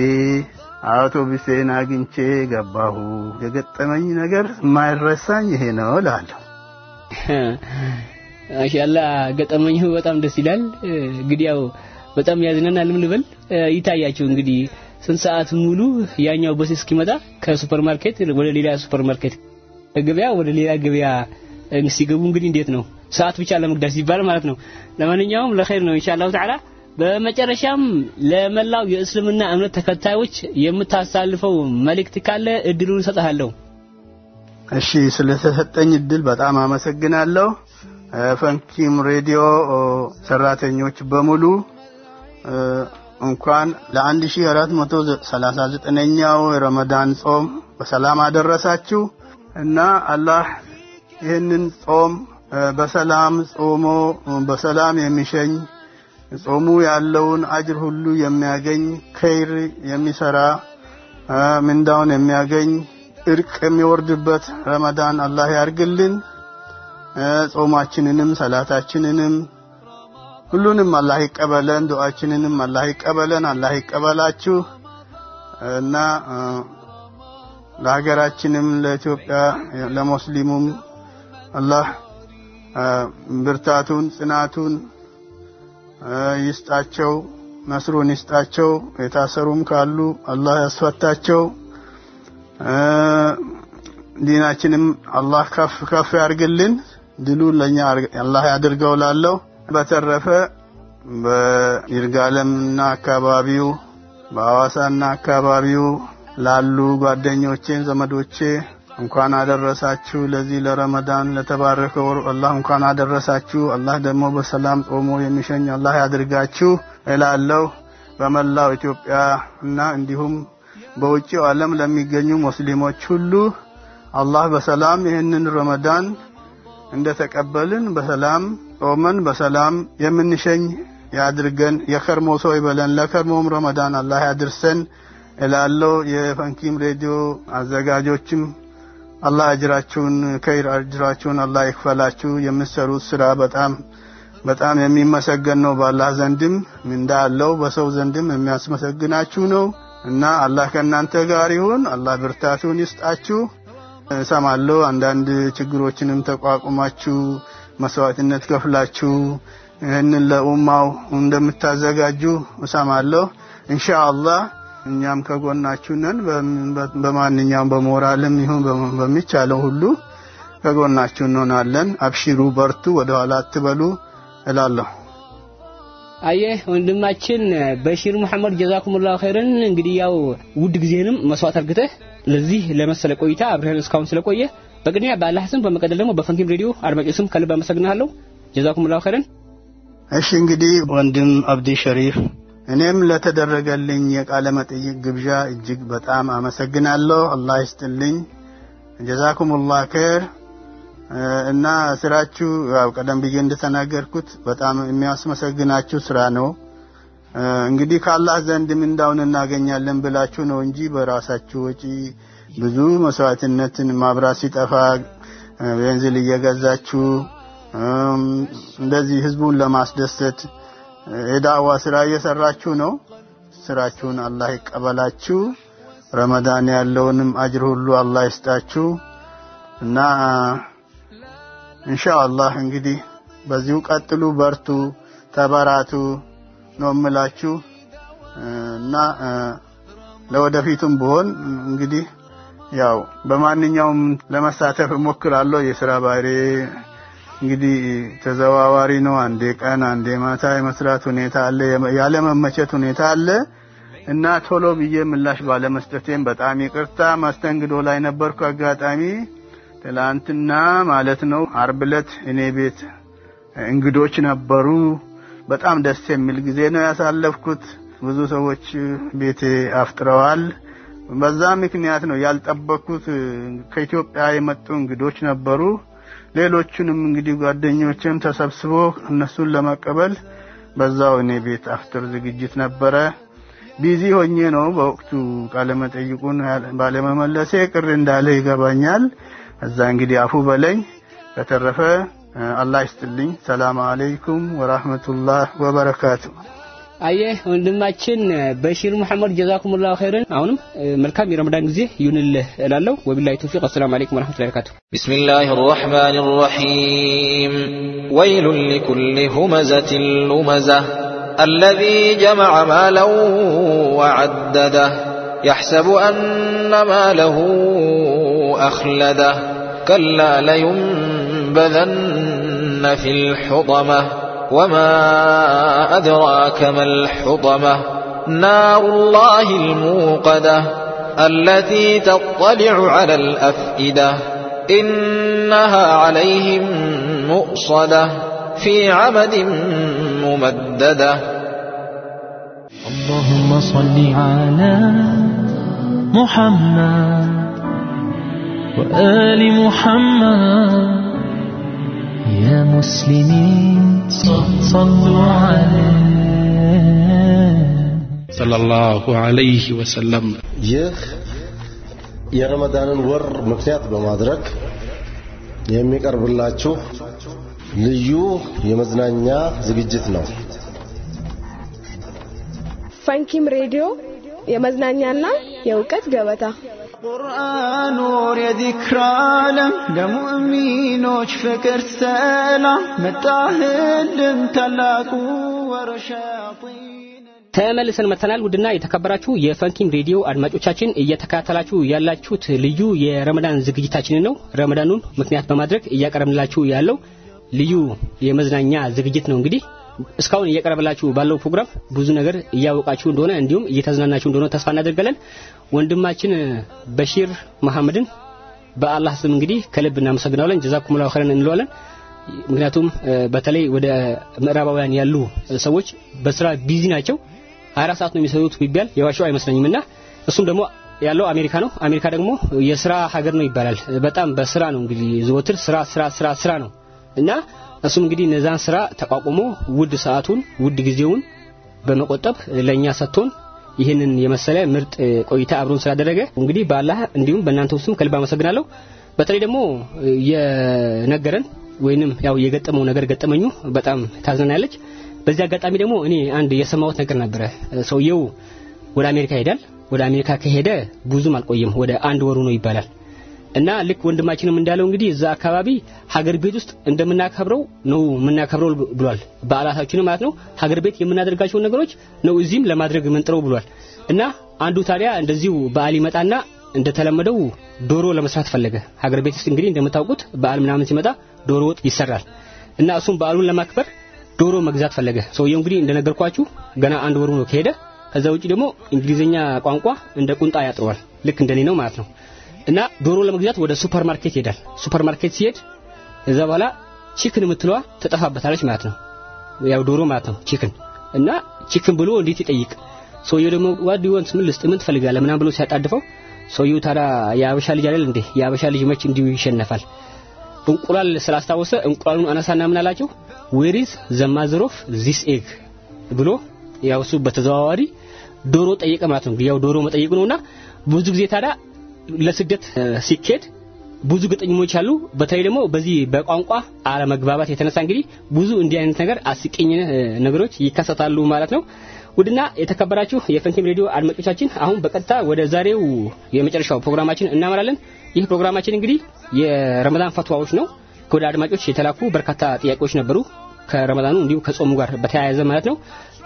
አውቶቡሴን አግኝቼ ገባሁ። የገጠመኝ ነገር የማይረሳኝ ይሄ ነው እላለሁ። ማሻአላ ገጠመኙ በጣም ደስ ይላል። እንግዲህ በጣም ያዝናናል ልበል። ይታያችሁ እንግዲህ ስንት ሰዓት ሙሉ ያኛው በስ እስኪመጣ ከሱፐር ማርኬት ወደ ሌላ ሱፐር ማርኬት ገበያ ወደ ሌላ ገበያ ሲገቡ እንግዲህ እንዴት ነው ሰዓት ብቻ ለመግደል ሲባል ማለት ነው። ለማንኛውም ለኸይር ነው إن شاء الله تعالى። በመጨረሻም ለመላው የእስልምና እምነት ተከታዮች የምታሳልፈው መልእክት ካለ እድሉን እሰጥሃለሁ። እሺ፣ ስለተሰጠኝ እድል በጣም አመሰግናለሁ። ፈንኪም ሬዲዮ ሰራተኞች በሙሉ እንኳን ለ1439ኛው የረመዳን ጾም በሰላም አደረሳችሁ እና አላህ ይህንን ጾም በሰላም ጾሞ በሰላም የሚሸኝ ጾሙ ያለውን አጅር ሁሉ የሚያገኝ ከይር የሚሰራ ምንዳውን የሚያገኝ እርቅ የሚወርድበት ረመዳን አላህ ያርግልን። ጾማችንንም ሰላታችንንም ሁሉንም አላህ ይቀበለን። ዱዓችንንም አላህ ይቀበለን። አላህ ይቀበላችሁ እና ለሀገራችንም ለኢትዮጵያ ለሙስሊሙም አላህ ብርታቱን ጽናቱን ይስጣቸው፣ ነስሩን ይስጣቸው። የታሰሩም ካሉ አላህ ያስፈታቸው። ዲናችንም አላህ ከፍ ከፍ ያርግልን። ድሉን ለኛ አላህ ያድርገው ላለው በተረፈ በይርጋለምና አካባቢው በአዋሳና አካባቢው ላሉ ጓደኞቼን ዘመዶቼ እንኳን አደረሳችሁ ለዚህ ለረመዳን ለተባረከ ወር አላህ እንኳን አደረሳችሁ። አላህ ደግሞ በሰላም ጾሞ የሚሸኝ አላህ ያድርጋችሁ እላለሁ። በመላው ኢትዮጵያ እና እንዲሁም በውጭው ዓለም ለሚገኙ ሙስሊሞች ሁሉ አላህ በሰላም ይህንን ረመዳን እንደተቀበልን በሰላም ጾመን በሰላም የምንሸኝ ያድርገን። የከርሞ ሰው ይበለን። ለከርሞም ረመዳን አላህ ያድርሰን እላለሁ። የፈንኪም ሬዲዮ አዘጋጆችም አላህ አጅራችሁን ከይር አጅራችሁን አላህ ይክፈላችሁ። የምትሰሩት ስራ በጣም በጣም የሚመሰገን ነው። በአላህ ዘንድም ምንዳ አለው፣ በሰው ዘንድም የሚያስመሰግናችሁ ነው እና አላህ ከእናንተ ጋር ይሁን። አላህ ብርታቱን ይስጣችሁ። እሰማለሁ አንዳንድ ችግሮችንም ተቋቁማችሁ መስዋዕትነት ከፍላችሁ ይህንን ለኡማው እንደምታዘጋጁ እሰማለሁ። ኢንሻአላህ እኛም ከጎናችሁ ነን። በማንኛውም በሞራልም ይሁን በሚቻለው ሁሉ ከጎናችሁ እንሆናለን። አብሽሩ፣ በርቱ፣ ወደ ኋላ አትበሉ እላለሁ። አየህ ወንድማችን በሺር መሐመድ ጀዛኩሙላሁ ኸይረን። እንግዲህ ያው ውድ ጊዜህንም መስዋዕት አርግተህ ለዚህ ለመሰለ ቆይታ አብረን እስካሁን ስለቆየ በቅድሚያ በአላህ ስም በመቀጠል ደግሞ በፈንኪም ሬዲዮ አድማጮች ስም ከልብ አመሰግናለሁ። ጀዛኩሙላሁ ኸይረን። እሺ እንግዲህ ወንድም አብዲ ሸሪፍ እኔም ለተደረገልኝ የቃለ መጠይቅ ግብዣ እጅግ በጣም አመሰግናለሁ። አላህ ይስጥልኝ። ጀዛኩሙላህ ኸይር እና ስራችሁ ያው ቀደም ብዬ እንደተናገርኩት በጣም የሚያስመሰግናችሁ ስራ ነው። እንግዲህ ከአላህ ዘንድ ምንዳውን እናገኛለን ብላችሁ ነው እንጂ በራሳችሁ ወጪ ብዙ መስዋዕትነትን ማብራት ሲጠፋ ቤንዚል እየገዛችሁ እንደዚህ ህዝቡን ለማስደሰት የዳዋ ስራ እየሰራችሁ ነው። ስራችሁን አላህ ይቀበላችሁ። ረመዳን ያለውንም አጅር ሁሉ አላህ ይስጣችሁ እና ኢንሻአላህ እንግዲህ በዚሁ ቀጥሉ፣ በርቱ፣ ተበራቱ ነው የምላችሁ እና ለወደፊቱም ብሆን እንግዲህ ያው በማንኛውም ለመሳተፍ እሞክራለሁ። የስራ ባህሪ እንግዲህ ተዘዋዋሪ ነው። አንዴ ቀን አንዴ ማታ የመስራት ሁኔታ አለ፣ ያለ ሁኔታ አለ። እና ቶሎ ብዬ ምላሽ ባለመስጠቴም በጣም ይቅርታ። ማስተንግዶ ላይ ነበርኩ። አጋጣሚ ትላንትና ማለት ነው አርብ ዕለት እኔ ቤት እንግዶች ነበሩ። በጣም ደስ የሚል ጊዜ ነው ያሳለፍኩት። ብዙ ሰዎች ቤቴ አፍጥረዋል። በዛ ምክንያት ነው ያልጠበቅኩት። ከኢትዮጵያ የመጡ እንግዶች ነበሩ። ሌሎቹንም እንግዲህ ጓደኞችም ተሰብስቦ እነሱን ለመቀበል በዛው እኔ ቤት አፍጥር ዝግጅት ነበረ። ቢዚ ሆኜ ነው በወቅቱ ቃለ መጠይቁን ባለመመለሴ ቅር እንዳለ ይገባኛል። እዛ እንግዲህ አፉ በለኝ። በተረፈ አላህ ይስጥልኝ። ሰላም አለይኩም ወራህመቱላህ ወበረካቱ። አየህ ወንድማችን በሺር መሐመድ ጀዛኩሙላሁ ኸይረን። አሁንም መልካም የረመዳን ጊዜ ይሁንልህ እላለሁ። ወቢላሂ ተውፊቅ። አሰላሙ አለይኩም ወራህመቱላሂ ወበረካቱ። بسم الله الرحمن الرحيم ويل لكل همزة لمزة الذي جمع مالا وعدده يحسب أن ماله أخلده كلا لينبذن في الحطمة وما أدراك ما الحطمة نار الله الموقدة التي تطلع على الأفئدة إنها عليهم مؤصدة في عمد ممددة اللهم صل على محمد وآل محمد يا مسلمين صلوا عليه ሰለላሁ ዐለይሂ ወሰለም ይህ የረመዳንን ወር ምክንያት በማድረግ የሚቀርብላችሁ ልዩ የመዝናኛ ዝግጅት ነው። ፈንኪም ሬዲዮ የመዝናኛና የእውቀት ገበታ ቁርአን ኑር የዚክር ዓለም ለሙእሚኖች ፍቅር ሰላም መጣህልን ታላቁ ወር ሸያጢን ተመልሰን መተናል። ውድና የተከበራችሁ የፈንኪም ሬዲዮ አድማጮቻችን እየተከታተላችሁ ያላችሁት ልዩ የረመዳን ዝግጅታችንን ነው። ረመዳኑን ምክንያት በማድረግ እያቀረብንላችሁ ያለው ልዩ የመዝናኛ ዝግጅት ነው። እንግዲህ እስካሁን እየቀረበላችሁ ባለው ፕሮግራም ብዙ ነገር እያወቃችሁ እንደሆነ እንዲሁም እየተዝናናችሁ እንደሆነ ተስፋ እናደርጋለን። ወንድማችን በሺር መሐመድን በአላህ ስም እንግዲህ ከልብ እናመሰግናለን። ጀዛኩሙላሁ ኸይረን እንለዋለን። ምክንያቱም በተለይ ወደ ምዕራባውያን ያሉ ሰዎች በስራ ቢዚ ናቸው። 24 ሰዓት ነው የሚሰሩት ቢባል የዋሸው አይመስለኝም እና እሱም ደግሞ ያለው አሜሪካ ነው። አሜሪካ ደግሞ የስራ ሀገር ነው ይባላል። በጣም በስራ ነው እንግዲህ ዘወትር ስራ ስራ ስራ ስራ ነው እና እሱም እንግዲህ እነዛን ስራ ተቋቁሞ ውድ ሰዓቱን ውድ ጊዜውን በመቆጠብ ለእኛ ሰጥቶን ይህንን የመሰለ ምርጥ ቆይታ አብሮን ስላደረገ እንግዲህ በአላህ እንዲሁም በእናንተ ውስጥም ከልብ አመሰግናለሁ። በተለይ ደግሞ የነገረን ወይንም ያው የገጠመው ነገር ገጠመኙ በጣም ታዝናናለች። በዚህ አጋጣሚ ደግሞ እኔ አንድ የሰማሁት ነገር ነበረ። ሰውየው ወደ አሜሪካ ይሄዳል። ወደ አሜሪካ ከሄደ ብዙም አልቆየም፣ ወደ አንድ ወሩ ነው ይባላል። እና ልክ ወንድማችንም እንዳለው እንግዲህ እዛ አካባቢ ሀገር ቤት ውስጥ እንደምናከብረው ነው የምናከብረው ብሏል። በዓላታችን ማለት ነው። ሀገር ቤት የምናደርጋቸውን ነገሮች ነው እዚህም ለማድረግ ምንጥረው ብሏል። እና አንዱ ታዲያ እንደዚሁ በዓል ይመጣና እንደተለመደው ዶሮ ለመስራት ፈለገ። ሀገር ቤት ውስጥ እንግዲህ እንደምታውቁት በዓል ምናምን ሲመጣ ዶሮ ወጥ ይሰራል። እና እሱም በዓሉን ለማክበር ዶሮ መግዛት ፈለገ። ሰውየው እንግዲህ እንደነገርኳችሁ ገና አንድ ወሩ ነው ከሄደ። ከዛ ውጪ ደግሞ እንግሊዝኛ ቋንቋ እንደ ቁንጣ ያጥረዋል። ልክ እንደኔ ነው ማለት ነው። እና ዶሮ ለመግዛት ወደ ሱፐር ማርኬት ይሄዳል። ሱፐር ማርኬት ሲሄድ እዛ በኋላ chicken የምትለዋ ትጠፋበታለች ማለት ነው። ያው ዶሮ ማለት ነው chicken እና chicken ብሎ እንዴት ይጠይቅ። ሰውየው ደግሞ what do ምን ልስጥ ምን ትፈልጋለህ ምናምን ብሎ ሲያጣድፈው ሰውየው ታዲያ የአበሻ ልጅ አይደል እንዴ? የአበሻ ልጅ መች እንዲሁ ይሸነፋል። እንቁላል ስላስታወሰ እንቁላሉን አነሳና ምን አላቸው where is this egg ብሎ ያው እሱ በተዘዋዋሪ ዶሮ ጠየቀ ማለት ነው። ያው ዶሮ መጠየቅ ነውና ብዙ ጊዜ ታዲያ ለስደት ሲኬድ ብዙ ገጠመኞች አሉ። በተለይ ደግሞ በዚህ በቋንቋ አለመግባባት የተነሳ እንግዲህ ብዙ እንዲህ አይነት ነገር አስቂኝ ነገሮች ይከሰታሉ ማለት ነው። ውድና የተከበራችሁ የፈንኪም ሬዲዮ አድማጮቻችን አሁን በቀጥታ ወደ ዛሬው የመጨረሻው ፕሮግራማችን እናመራለን። ይህ ፕሮግራማችን እንግዲህ የረመዳን ፈትዋዎች ነው። ከወደ አድማጮች የተላኩ በርካታ ጥያቄዎች ነበሩ ከረመዳኑ እንዲሁ ከጾሙ ጋር በተያያዘ ማለት ነው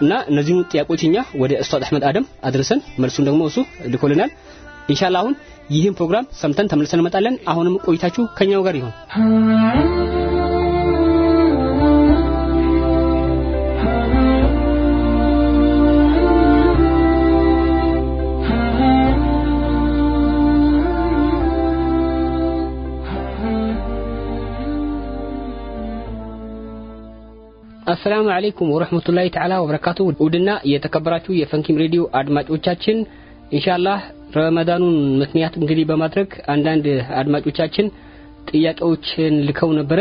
እና እነዚህኑ ጥያቄዎች እኛ ወደ ኡስታዝ አህመድ አደም አድርሰን መልሱን ደግሞ እሱ ልኮልናል። ኢንሻአላ አሁን ይህን ፕሮግራም ሰምተን ተመልሰን እንመጣለን። አሁንም ቆይታችሁ ከኛው ጋር ይሁን። አሰላሙ አለይኩም ወረህመቱላሂ ተዓላ ወበረካቱ። ውድና የተከበራችሁ የፈንኪም ሬዲዮ አድማጮቻችን ኢንሻአላህ ረመዳኑን ምክንያት እንግዲህ በማድረግ አንዳንድ አድማጮቻችን ጥያቄዎችን ልከው ነበረ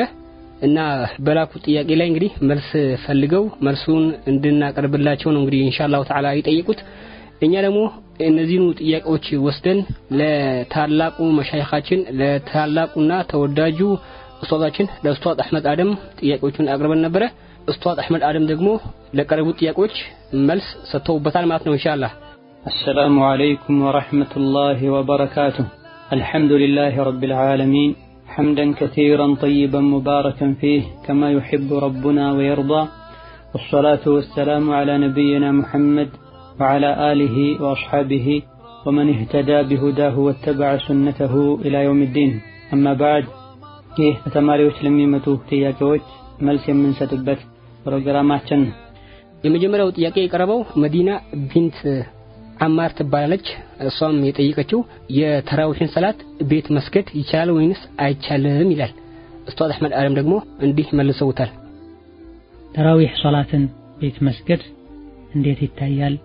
እና በላኩት ጥያቄ ላይ እንግዲህ መልስ ፈልገው መልሱን እንድናቀርብላቸው ነው እንግዲህ ኢንሻአላሁ ተዓላ የጠየቁት። እኛ ደግሞ እነዚህኑ ጥያቄዎች ወስደን ለታላቁ መሻይኻችን ለታላቁና ተወዳጁ ኡስታዛችን ለኡስታዝ አህመድ አደም ጥያቄዎቹን አቅርበን ነበረ። ኡስታዝ አህመድ አደም ደግሞ ለቀረቡት ጥያቄዎች መልስ ሰጥተውበታል ማለት ነው ኢንሻአላህ። السلام عليكم ورحمة الله وبركاته الحمد لله رب العالمين حمدا كثيرا طيبا مباركا فيه كما يحب ربنا ويرضى والصلاة والسلام على نبينا محمد وعلى آله وأصحابه ومن اهتدى بهداه واتبع سنته إلى يوم الدين أما بعد ይህ በተማሪዎች ለሚመጡ ጥያቄዎች መልስ የምንሰጥበት ፕሮግራማችን ነው። የመጀመሪያው ጥያቄ የቀረበው መዲና ቢንት አማር ትባላለች። እሷም የጠየቀችው የተራዊሕን ሰላት ቤት መስገድ ይቻላል ወይንስ አይቻልም ይላል። ኡስታዝ አህመድ አለም ደግሞ እንዲህ መልሰውታል። ተራዊሕ ሶላትን ቤት መስገድ እንዴት ይታያል?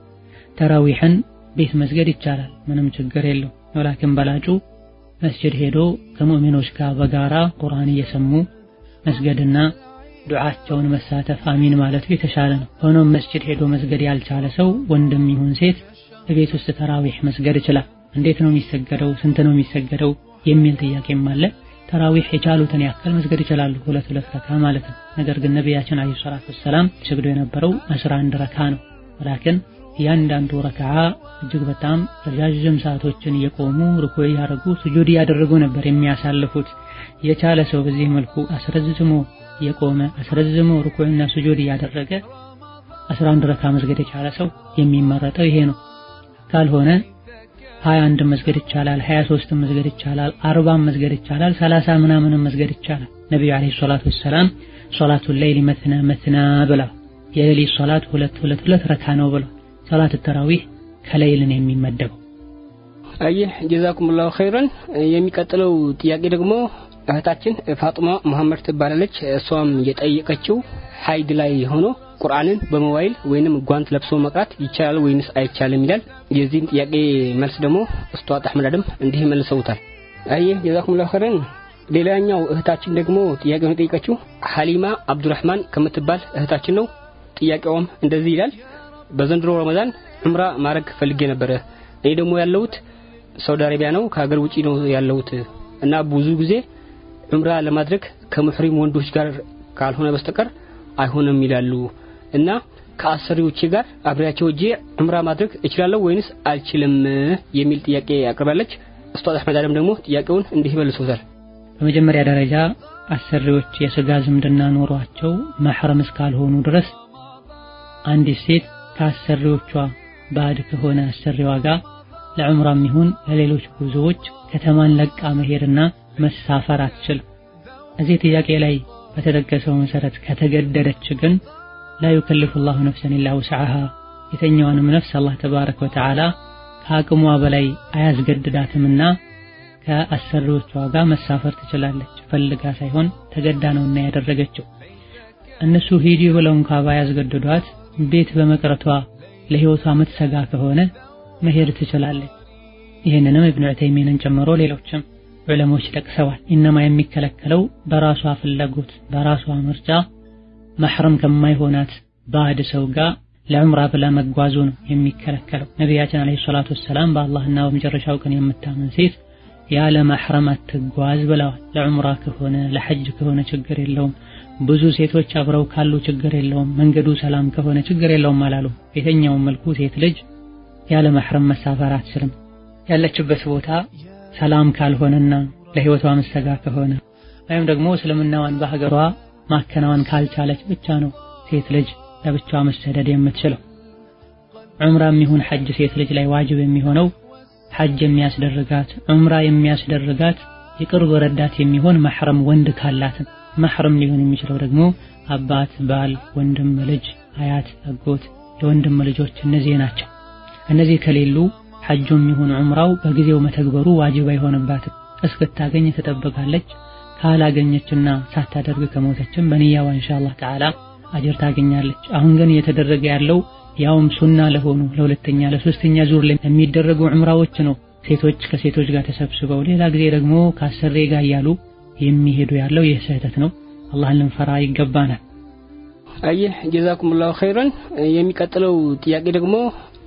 ተራዊሕን ቤት መስገድ ይቻላል፣ ምንም ችግር የለው። ولكن በላጩ መስጅድ ሄዶ ከሙእሚኖች ጋር በጋራ ቁርአን እየሰሙ መስገድና ዱዓቸውን መሳተፍ አሚን ማለቱ የተሻለ ነው። ሆኖም መስጅድ ሄዶ መስገድ ያልቻለ ሰው ወንድም ይሁን ሴት በቤት ውስጥ ተራዊሕ መስገድ ይችላል። እንዴት ነው የሚሰገደው? ስንት ነው የሚሰገደው? የሚል ጥያቄም አለ። ተራዊሕ የቻሉትን ያክል መስገድ ይችላሉ፣ ሁለት ሁለት ረካ ማለት ነው። ነገር ግን ነቢያችን አለይሂ ሰላቱ ወሰላም ሰግዶ የነበረው 11 ረካ ነው። ወላኪን እያንዳንዱ ረክዓ እጅግ በጣም ረዣዥም ሰዓቶችን እየቆሙ ርኩዕ እያደረጉ ስጁድ እያደረጉ ነበር የሚያሳልፉት። የቻለ ሰው በዚህ መልኩ አስረዝሞ የቆመ አስረዝሞ ርኩዕና ስጁድ እያደረገ 11 ረካ መስገድ የቻለ ሰው የሚመረጠው ይሄ ነው። ካልሆነ 21 መስገድ ይቻላል፣ 23 መስገድ ይቻላል፣ 40 መስገድ ይቻላል፣ 30 ምናምን መስገድ ይቻላል። ነብዩ عليه الصلاة والسلام صلاة الليل مثنى مثنى ብለው የሌሊት ሶላት ሁለት ሁለት ሁለት ረካ ነው ብለው ሰላት ተራዊህ ከሌይልን የሚመደበው። አየህ جزاكم الله خيرا። የሚቀጥለው ጥያቄ ደግሞ እህታችን ፋጡማ መሐመድ ትባላለች። እሷም የጠየቀችው ሀይድ ላይ ሆኖ ቁርአንን በሞባይል ወይንም ጓንት ለብሶ መቅራት ይቻላል ወይንስ አይቻልም ይላል። የዚህን ጥያቄ መልስ ደግሞ ኡስታዝ አህመድ አደም እንዲህ መልሰውታል። አየህ جزاكم الله خيرا። ሌላኛው እህታችን ደግሞ ጥያቄውን የጠየቀችው ሀሊማ አብዱራህማን ከምትባል እህታችን ነው። ጥያቄውም እንደዚህ ይላል። በዘንድሮ ረመዳን ዑምራ ማድረግ ፈልጌ ነበረ። እኔ ደግሞ ያለሁት ሳውዲ አረቢያ ነው፣ ከሀገር ውጪ ነው ያለሁት እና ብዙ ጊዜ ዑምራ ለማድረግ ከሙሕሪም ወንዶች ጋር ካልሆነ በስተቀር አይሆንም ይላሉ እና ከአሰሪዎቼ ጋር አብሬያቸው እጄ ዑምራ ማድረግ እችላለሁ ወይንስ አልችልም የሚል ጥያቄ አቅርባለች። ኡስታዝ አህመድ አደም ደግሞ ጥያቄውን እንዲህ መልሶታል። በመጀመሪያ ደረጃ አሰሪዎች የስጋ ዝምድና ኖሯቸው መሕረም እስካልሆኑ ድረስ አንዲት ሴት ከአሰሪዎቿ ባዕድ ከሆነ አሰሪዋ ጋር ለዑምራም ይሁን ለሌሎች ጉዞዎች ከተማን ለቃ መሄድና መሳፈር አትችልም። እዚህ ጥያቄ ላይ በተጠቀሰው መሰረት ከተገደደች ግን ላ ዩከልፉ ላሁ ነፍሰን ኢላ ውስዓሃ የተኛዋንም ነፍስ አላህ ተባረከ ወተዓላ ከአቅሟ በላይ አያስገድዳትምና ከአሰሪዎቿ ጋር መሳፈር ትችላለች። ፈልጋ ሳይሆን ተገዳ ነውና ያደረገችው። እነሱ ሂጂ ብለው እንኳ ባያስገድዷት ቤት በመቅረቷ ለህይወቷ ምትሰጋ ከሆነ መሄድ ትችላለች። ይህንንም ኢብኑ ዑተይሚንን ጨምሮ ሌሎችም ዑለሞች ጠቅሰዋል። ኢነማ የሚከለከለው በራሷ ፍላጎት በራሷ ምርጫ መሕረም ከማይሆናት ባዕድ ሰው ጋር ለዑምራ ብላ መጓዙ ነው የሚከለከለው። ነቢያችን አለይሂ ሰላቱ ወሰላም በአላህና በመጨረሻው ቀን የምታምን ሴት ያለ መሕረም አትጓዝ ብለዋል። ለዑምራ ከሆነ ለሐጅ ከሆነ ችግር የለውም። ብዙ ሴቶች አብረው ካሉ ችግር የለውም። መንገዱ ሰላም ከሆነ ችግር የለውም አላሉ። የትኛውም መልኩ ሴት ልጅ ያለ መሕረም መሳፈር አትችልም። ያለችበት ቦታ ሰላም ካልሆነና ለህይወቷ መሰጋ ከሆነ ወይም ደግሞ እስልምናዋን በሀገሯ ማከናወን ካልቻለች ብቻ ነው ሴት ልጅ ለብቻዋ መሰደድ የምትችለው። ዑምራም ይሁን ሐጅ ሴት ልጅ ላይ ዋጅብ የሚሆነው ሐጅ የሚያስደርጋት ዑምራ የሚያስደርጋት የቅርብ ረዳት የሚሆን መሕረም ወንድ ካላትን መሕረም ሊሆን የሚችለው ደግሞ አባት፣ ባል፣ ወንድም፣ ልጅ፣ አያት፣ አጎት፣ የወንድም ልጆች እነዚህ ናቸው። እነዚህ ከሌሉ ሐጁም ይሁን ዑምራው በጊዜው መተግበሩ ዋጅብ አይሆንባትም። እስክታገኝ ትጠብቃለች። ካላገኘችና ሳታደርግ ከሞተችም በንያዋ ኢንሻአላህ ተዓላ አጅር ታገኛለች። አሁን ግን እየተደረገ ያለው ያውም ሱና ለሆኑ ለሁለተኛ ለሶስተኛ ዙር ላይ ዑምራዎች ነው። ሴቶች ከሴቶች ጋር ተሰብስበው ሌላ ጊዜ ደግሞ ከአሰሬ ጋር እያሉ የሚሄዱ ያለው ይህ ስህተት ነው። አላህን ልንፈራ ይገባናል። አየህ ጀዛኩሙላሁ ኸይረን። የሚቀጥለው ጥያቄ ደግሞ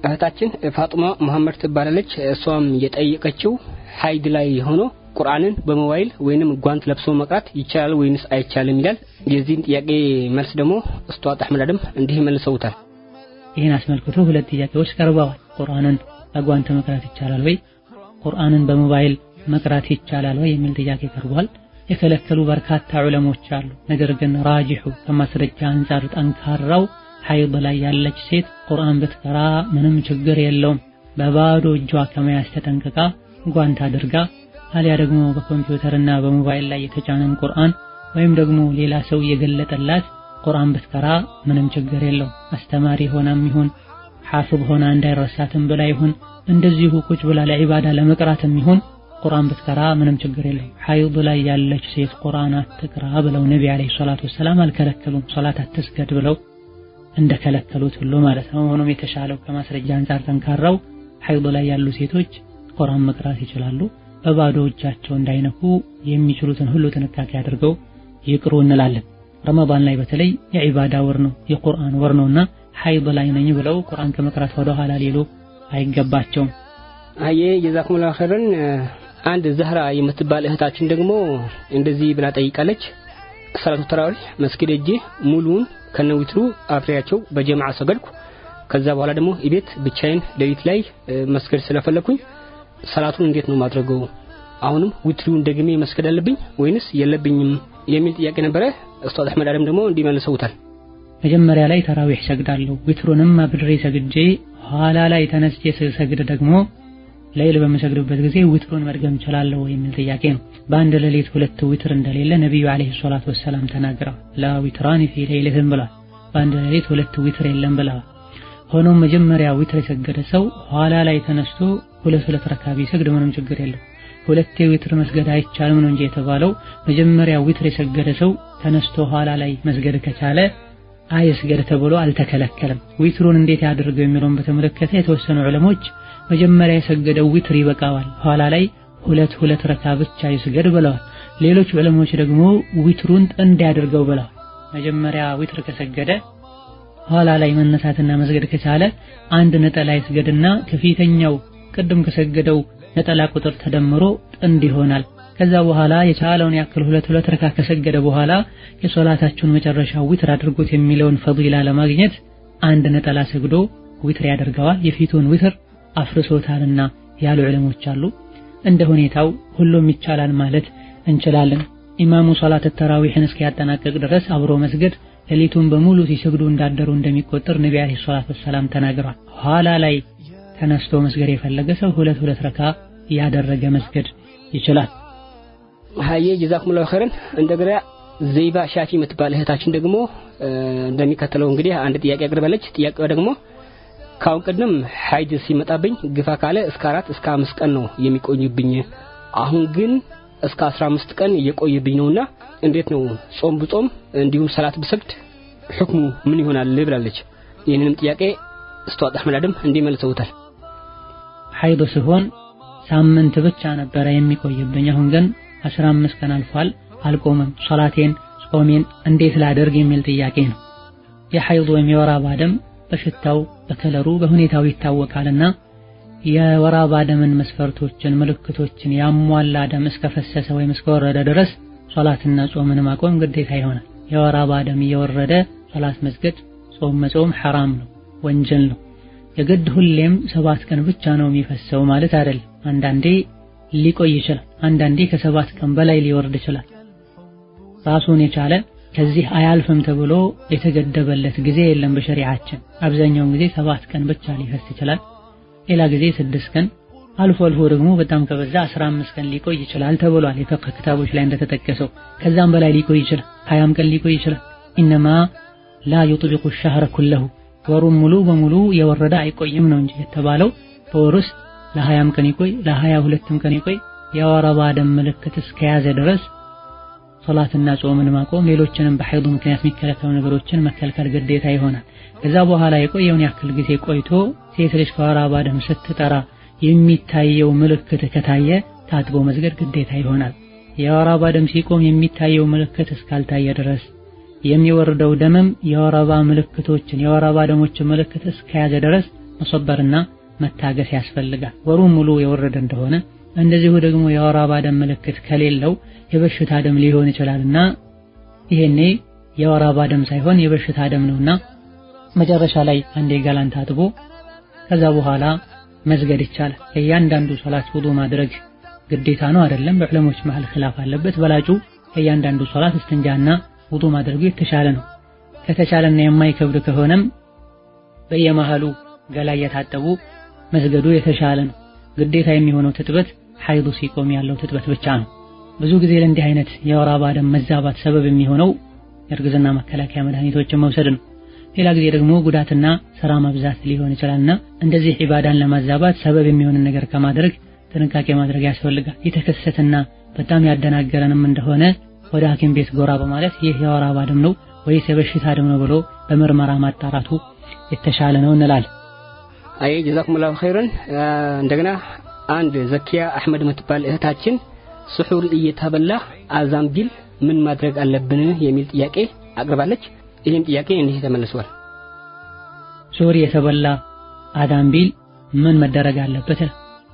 እህታችን ፋጡማ መሐመድ ትባላለች። እሷም የጠየቀችው ሀይድ ላይ ሆኖ ቁርአንን በሞባይል ወይንም ጓንት ለብሶ መቅራት ይቻላል ወይንስ አይቻልም ይላል። የዚህን ጥያቄ መልስ ደግሞ ኡስታዝ አህመድ አደም እንዲህ መልሰውታል። ይህን አስመልክቶ ሁለት ጥያቄዎች ቀርበዋል። ቁርአንን በጓንት መቅራት ይቻላል ወይ፣ ቁርአንን በሞባይል መቅራት ይቻላል ወይ የሚል ጥያቄ ቀርቧል። የከለከሉ በርካታ ዑለሞች አሉ። ነገር ግን راجحه ከማስረጃ አንጻር ጠንካራው ሐይድ ላይ ያለች ሴት ቁርአን ብትቀራ ምንም ችግር የለውም። በባዶ እጇ ከመያዝ ተጠንቅቃ ጓንት አድርጋ አሊያ ደግሞ በኮምፒውተርና በሞባይል ላይ የተጫነን ቁርአን ወይም ደግሞ ሌላ ሰው እየገለጠላት ቁርአን ብትቀራ ምንም ችግር የለውም። አስተማሪ ሆናም ይሁን ሐፍዝ ሆና እንዳይረሳትም ብላ ይሁን እንደዚሁ ቁጭ ብላ ለዒባዳ ለመቅራትም ይሁን ቁርአን ብትቀራ ምንም ችግር የለውም። ሐይድ ላይ ያለች ሴት ቁርአን አትቅራ ብለው ነቢ ዓለይሂ ሰላቱ ወሰላም አልከለከሉም። ሶላት አትስገድ ብለው እንደከለከሉት ሁሉ ማለት ነው። ሆኖም የተሻለው ከማስረጃ አንጻር ጠንካራው ሐይድ ላይ ያሉ ሴቶች ቁርአን መቅራት ይችላሉ። በባዶ እንዳይነኩ የሚችሉትን ሁሉ ጥንቃቄ አድርገው ይቅሩ እንላለን። ረመዳን ላይ በተለይ የዒባዳ ወር ነው፣ የቁርአን ወር ነውና ሐይድ ላይ ነኝ ብለው ቁርአን ከመቅራት ወደ ኋላ ሊሉ አይገባቸውም። አየ ጀዛኩሙላሁ ኸይረን። አንድ ዘህራ የምትባል እህታችን ደግሞ እንደዚህ ብላ ጠይቃለች። ሰላቱ ተራዊህ መስጊድ ሄጄ ሙሉውን ከነዊትሩ አብሬያቸው በጀማዓ ሰገድኩ። ከዛ በኋላ ደግሞ ቤት ብቻዬን ሌሊት ላይ መስገድ ስለፈለኩኝ ሰላቱን እንዴት ነው ማድረገው? አሁንም ዊትሪውን ደግሜ መስገድ አለብኝ ወይንስ የለብኝም የሚል ጥያቄ ነበረ። ኡስታዝ አህመድ አደም ደግሞ እንዲህ መልሰውታል። መጀመሪያ ላይ ተራዊህ ሰግዳለሁ፣ ዊትሩንም አብሬ ሰግጄ ኋላ ላይ ተነስቼ ስሰግድ ደግሞ ሌሊት በምሰግድበት ጊዜ ዊትሩን መድገም እችላለሁ የሚል ጥያቄ ነው። በአንድ ሌሊት ሁለት ዊትር እንደሌለ ነቢዩ عليه الصلاة والسلام ተናግረዋል። لا وتران في ليلة ብለዋል። በአንድ ሌሊት ሁለት ዊትር የለም ብለዋል። ሆኖም መጀመሪያ ዊትር የሰገደ ሰው ኋላ ላይ ተነስቶ ሁለት ሁለት ረካ ቢሰግድ ምንም ችግር የለም። ሁለቴ ዊትር መስገድ አይቻልም ነው እንጂ የተባለው መጀመሪያ ዊትር የሰገደ ሰው ተነስቶ ኋላ ላይ መስገድ ከቻለ አይስገድ ተብሎ አልተከለከለም። ዊትሩን እንዴት ያድርገው የሚለውን በተመለከተ የተወሰኑ ዑለሞች መጀመሪያ የሰገደው ዊትር ይበቃዋል፣ ኋላ ላይ ሁለት ሁለት ረካ ብቻ ይስገድ ብለዋል። ሌሎች ዑለሞች ደግሞ ዊትሩን ጥንድ ያድርገው ብለዋል። መጀመሪያ ዊትር ከሰገደ ኋላ ላይ መነሳትና መስገድ ከቻለ አንድ ነጠላ ይስገድና ከፊተኛው ቅድም ከሰገደው ነጠላ ቁጥር ተደምሮ ጥንድ ይሆናል። ከዛ በኋላ የቻለውን ያክል ሁለት ሁለት ረካ ከሰገደ በኋላ የሶላታችሁን መጨረሻ ዊትር አድርጎት የሚለውን ፈዲላ ለማግኘት አንድ ነጠላ ሰግዶ ዊትር ያደርገዋል። የፊቱን ዊትር አፍርሶታልና ያሉ ዕለሞች አሉ። እንደ ሁኔታው ሁሉም ይቻላል ማለት እንችላለን። ኢማሙ ሶላት ተራዊህን እስኪያጠናቀቅ ድረስ አብሮ መስገድ ሌሊቱን በሙሉ ሲሰግዱ እንዳደሩ እንደሚቆጠር ነቢ አለይሂ ሰላቱ ወሰላም ተናግረዋል። ኋላ ላይ ተነስቶ መስገድ የፈለገ ሰው ሁለት ሁለት ረካ ያደረገ መስገድ ይችላል። ሀየ ጀዛኩሙላሁ ኸይረን። እንደገና ዘይባ ሻፊ የምትባል እህታችን ደግሞ እንደሚከተለው እንግዲህ አንድ ጥያቄ አቅርባለች። ጥያቄዋ ደግሞ ካሁን ቀደም ሀይድ ሲመጣብኝ ግፋ ካለ እስከ አራት እስከ አምስት ቀን ነው የሚቆይብኝ። አሁን ግን እስከ አስራ አምስት ቀን እየቆየብኝ ነውና እንዴት ነው ጾም ብጾም እንዲሁም ሰላት ብሰግድ ሕክሙ ምን ይሆናል ብላለች። ይህንንም ጥያቄ ኡስታዝ አህመድ አደም እንዲመልሰውታል። ሐይድ ሲሆን ሳምንት ብቻ ነበረ የሚቆይብኝ። አሁን ግን አስራ አምስት ቀን አልፏል፣ አልቆመም። ሶላቴን ጾሜን እንዴት ላደርግ የሚል ጥያቄ ነው። የሐይድ ወይም የወር አበባ ደም በሽታው በከለሩ በሁኔታው ይታወቃልና የወር አበባ ደምን መስፈርቶችን ምልክቶችን ያሟላ ደም እስከፈሰሰ ወይም እስከወረደ ድረስ ሶላትና ጾምን ማቆም ግዴታ ይሆናል። የወር አበባ ደም እየወረደ ሶላት መስገድ፣ ጾም መጾም ሐራም ነው፣ ወንጀል ነው። የግድ ሁሌም ሰባት ቀን ብቻ ነው የሚፈሰው ማለት አይደለም። አንዳንዴ ሊቆይ ይችላል። አንዳንዴ ከሰባት ቀን በላይ ሊወርድ ይችላል። ራሱን የቻለ ከዚህ አያልፍም ተብሎ የተገደበለት ጊዜ የለም በሸሪዓችን። አብዛኛውን ጊዜ ሰባት ቀን ብቻ ሊፈስ ይችላል። ሌላ ጊዜ ስድስት ቀን አልፎ አልፎ ደግሞ በጣም ከበዛ 15 ቀን ሊቆይ ይችላል ተብሏል። የፍቅህ ክታቦች ላይ እንደተጠቀሰው ከዛም በላይ ሊቆይ ይችላል። ሀያም ቀን ሊቆይ ይችላል። ኢነማ ላ ዩጥቢቁ ሸህረ ኩለሁ ወሩን ሙሉ በሙሉ የወረደ አይቆይም ነው እንጂ የተባለው በወር ውስጥ ለሀያም ቀን ይቆይ ለሀያ ሁለትም ቀን ይቆይ የወር አበባ ደም ምልክት እስከያዘ ድረስ ሶላትና ጾምን ማቆም፣ ሌሎችንም በሐይዱ ምክንያት የሚከለከሉ ነገሮችን መከልከል ግዴታ ይሆናል። ከዛ በኋላ የቆየውን ያክል ጊዜ ቆይቶ ሴት ልጅ ከወር አበባ ደም ስትጠራ የሚታየው ምልክት ከታየ ታጥቦ መስገድ ግዴታ ይሆናል። የወር አበባ ደም ሲቆም የሚታየው ምልክት እስካልታየ ድረስ የሚወርደው ደምም የወር አበባ ምልክቶችን የወር አበባ ደሞችን ምልክት እስከያዘ ድረስ መሰበርና መታገስ ያስፈልጋል። ወሩን ሙሉ የወረደ እንደሆነ እንደዚሁ ደግሞ የወር አበባ ደም ምልክት ከሌለው የበሽታ ደም ሊሆን ይችላልና ይሄኔ የወር አበባ ደም ሳይሆን የበሽታ ደም ነውና መጨረሻ ላይ አንዴ ገላን ታጥቦ ከዛ በኋላ መስገድ ይቻላል። እያንዳንዱ ሶላት ውዱ ማድረግ ግዴታ ነው አይደለም? በዕለሞች መሃል ኺላፍ አለበት። በላጩ እያንዳንዱ ሶላት እስትንጃና ውዱ ማድረጉ የተሻለ ነው። ከተቻለና የማይከብድ ከሆነም በየመሃሉ ገላ እየታጠቡ መስገዱ የተሻለ ነው። ግዴታ የሚሆነው ትጥበት ሐይዱ ሲቆም ያለው ትጥበት ብቻ ነው። ብዙ ጊዜ ለእንዲህ አይነት የወር አበባ ደም መዛባት ሰበብ የሚሆነው የእርግዝና መከላከያ መድኃኒቶችን መውሰድ ነው። ሌላ ጊዜ ደግሞ ጉዳትና ስራ መብዛት ሊሆን ይችላልና እንደዚህ ዒባዳን ለማዛባት ሰበብ የሚሆንን ነገር ከማድረግ ጥንቃቄ ማድረግ ያስፈልጋል። የተከሰተና በጣም ያደናገረንም እንደሆነ ወደ ሐኪም ቤት ጎራ በማለት ይህ የወር አበባ ደም ነው ወይስ የበሽታ ደም ነው ብሎ በምርመራ ማጣራቱ የተሻለ ነው እንላለን። አይ ጀዛኩሙላሁ ኸይረን። እንደገና አንድ ዘኪያ አህመድ የምትባል እህታችን ስሑር እየተበላ አዛን ቢል ምን ማድረግ አለብን የሚል ጥያቄ አቅርባለች። ይህም ጥያቄ እንዲህ ተመልሷል። ሱሁር የተበላ አዛን ቢል ምን መደረግ አለበት?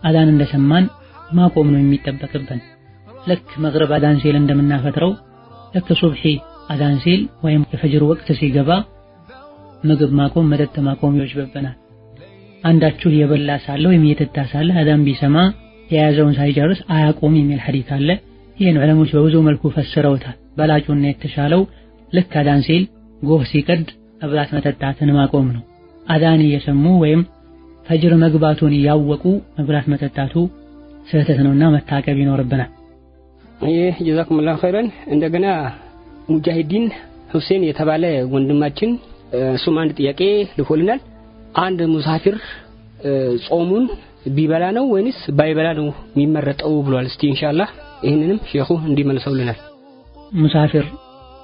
አዛን እንደሰማን ማቆም ነው የሚጠበቅብን። ልክ መግሪብ አዛን ሲል እንደምናፈጥረው ልክ ሱብሒ አዛን ሲል ወይም የፈጅር ወቅት ሲገባ ምግብ ማቆም፣ መጠጥ ማቆም ይወጅብብናል። አንዳችሁ የበላ ሳለ ወይም እየጠጣ ሳለ አዛን ቢሰማ የያዘውን ሳይጨርስ አያቆም የሚል ሐዲስ አለ። ይህን ዑለሞች በብዙ መልኩ ፈስረውታል። በላጩና የተሻለው ልክ አዛን ሲል ጎህ ሲቀድ መብላት መጠጣትን ማቆም ነው። አዛን እየሰሙ ወይም ፈጅር መግባቱን እያወቁ መብላት መጠጣቱ ስህተት ነውና መታቀብ ይኖርብናል። ይህ ጀዛኩሙላሁ ኸይረን። እንደገና ሙጃሂዲን ሁሴን የተባለ ወንድማችን እሱም አንድ ጥያቄ ልኮልናል። አንድ ሙሳፊር ጾሙን ቢበላ ነው ወይንስ ባይበላ ነው የሚመረጠው ብሏል። እስቲ ኢንሻአላህ ይህንንም ሼኹ እንዲመልሰውልናል። ሙሳፊር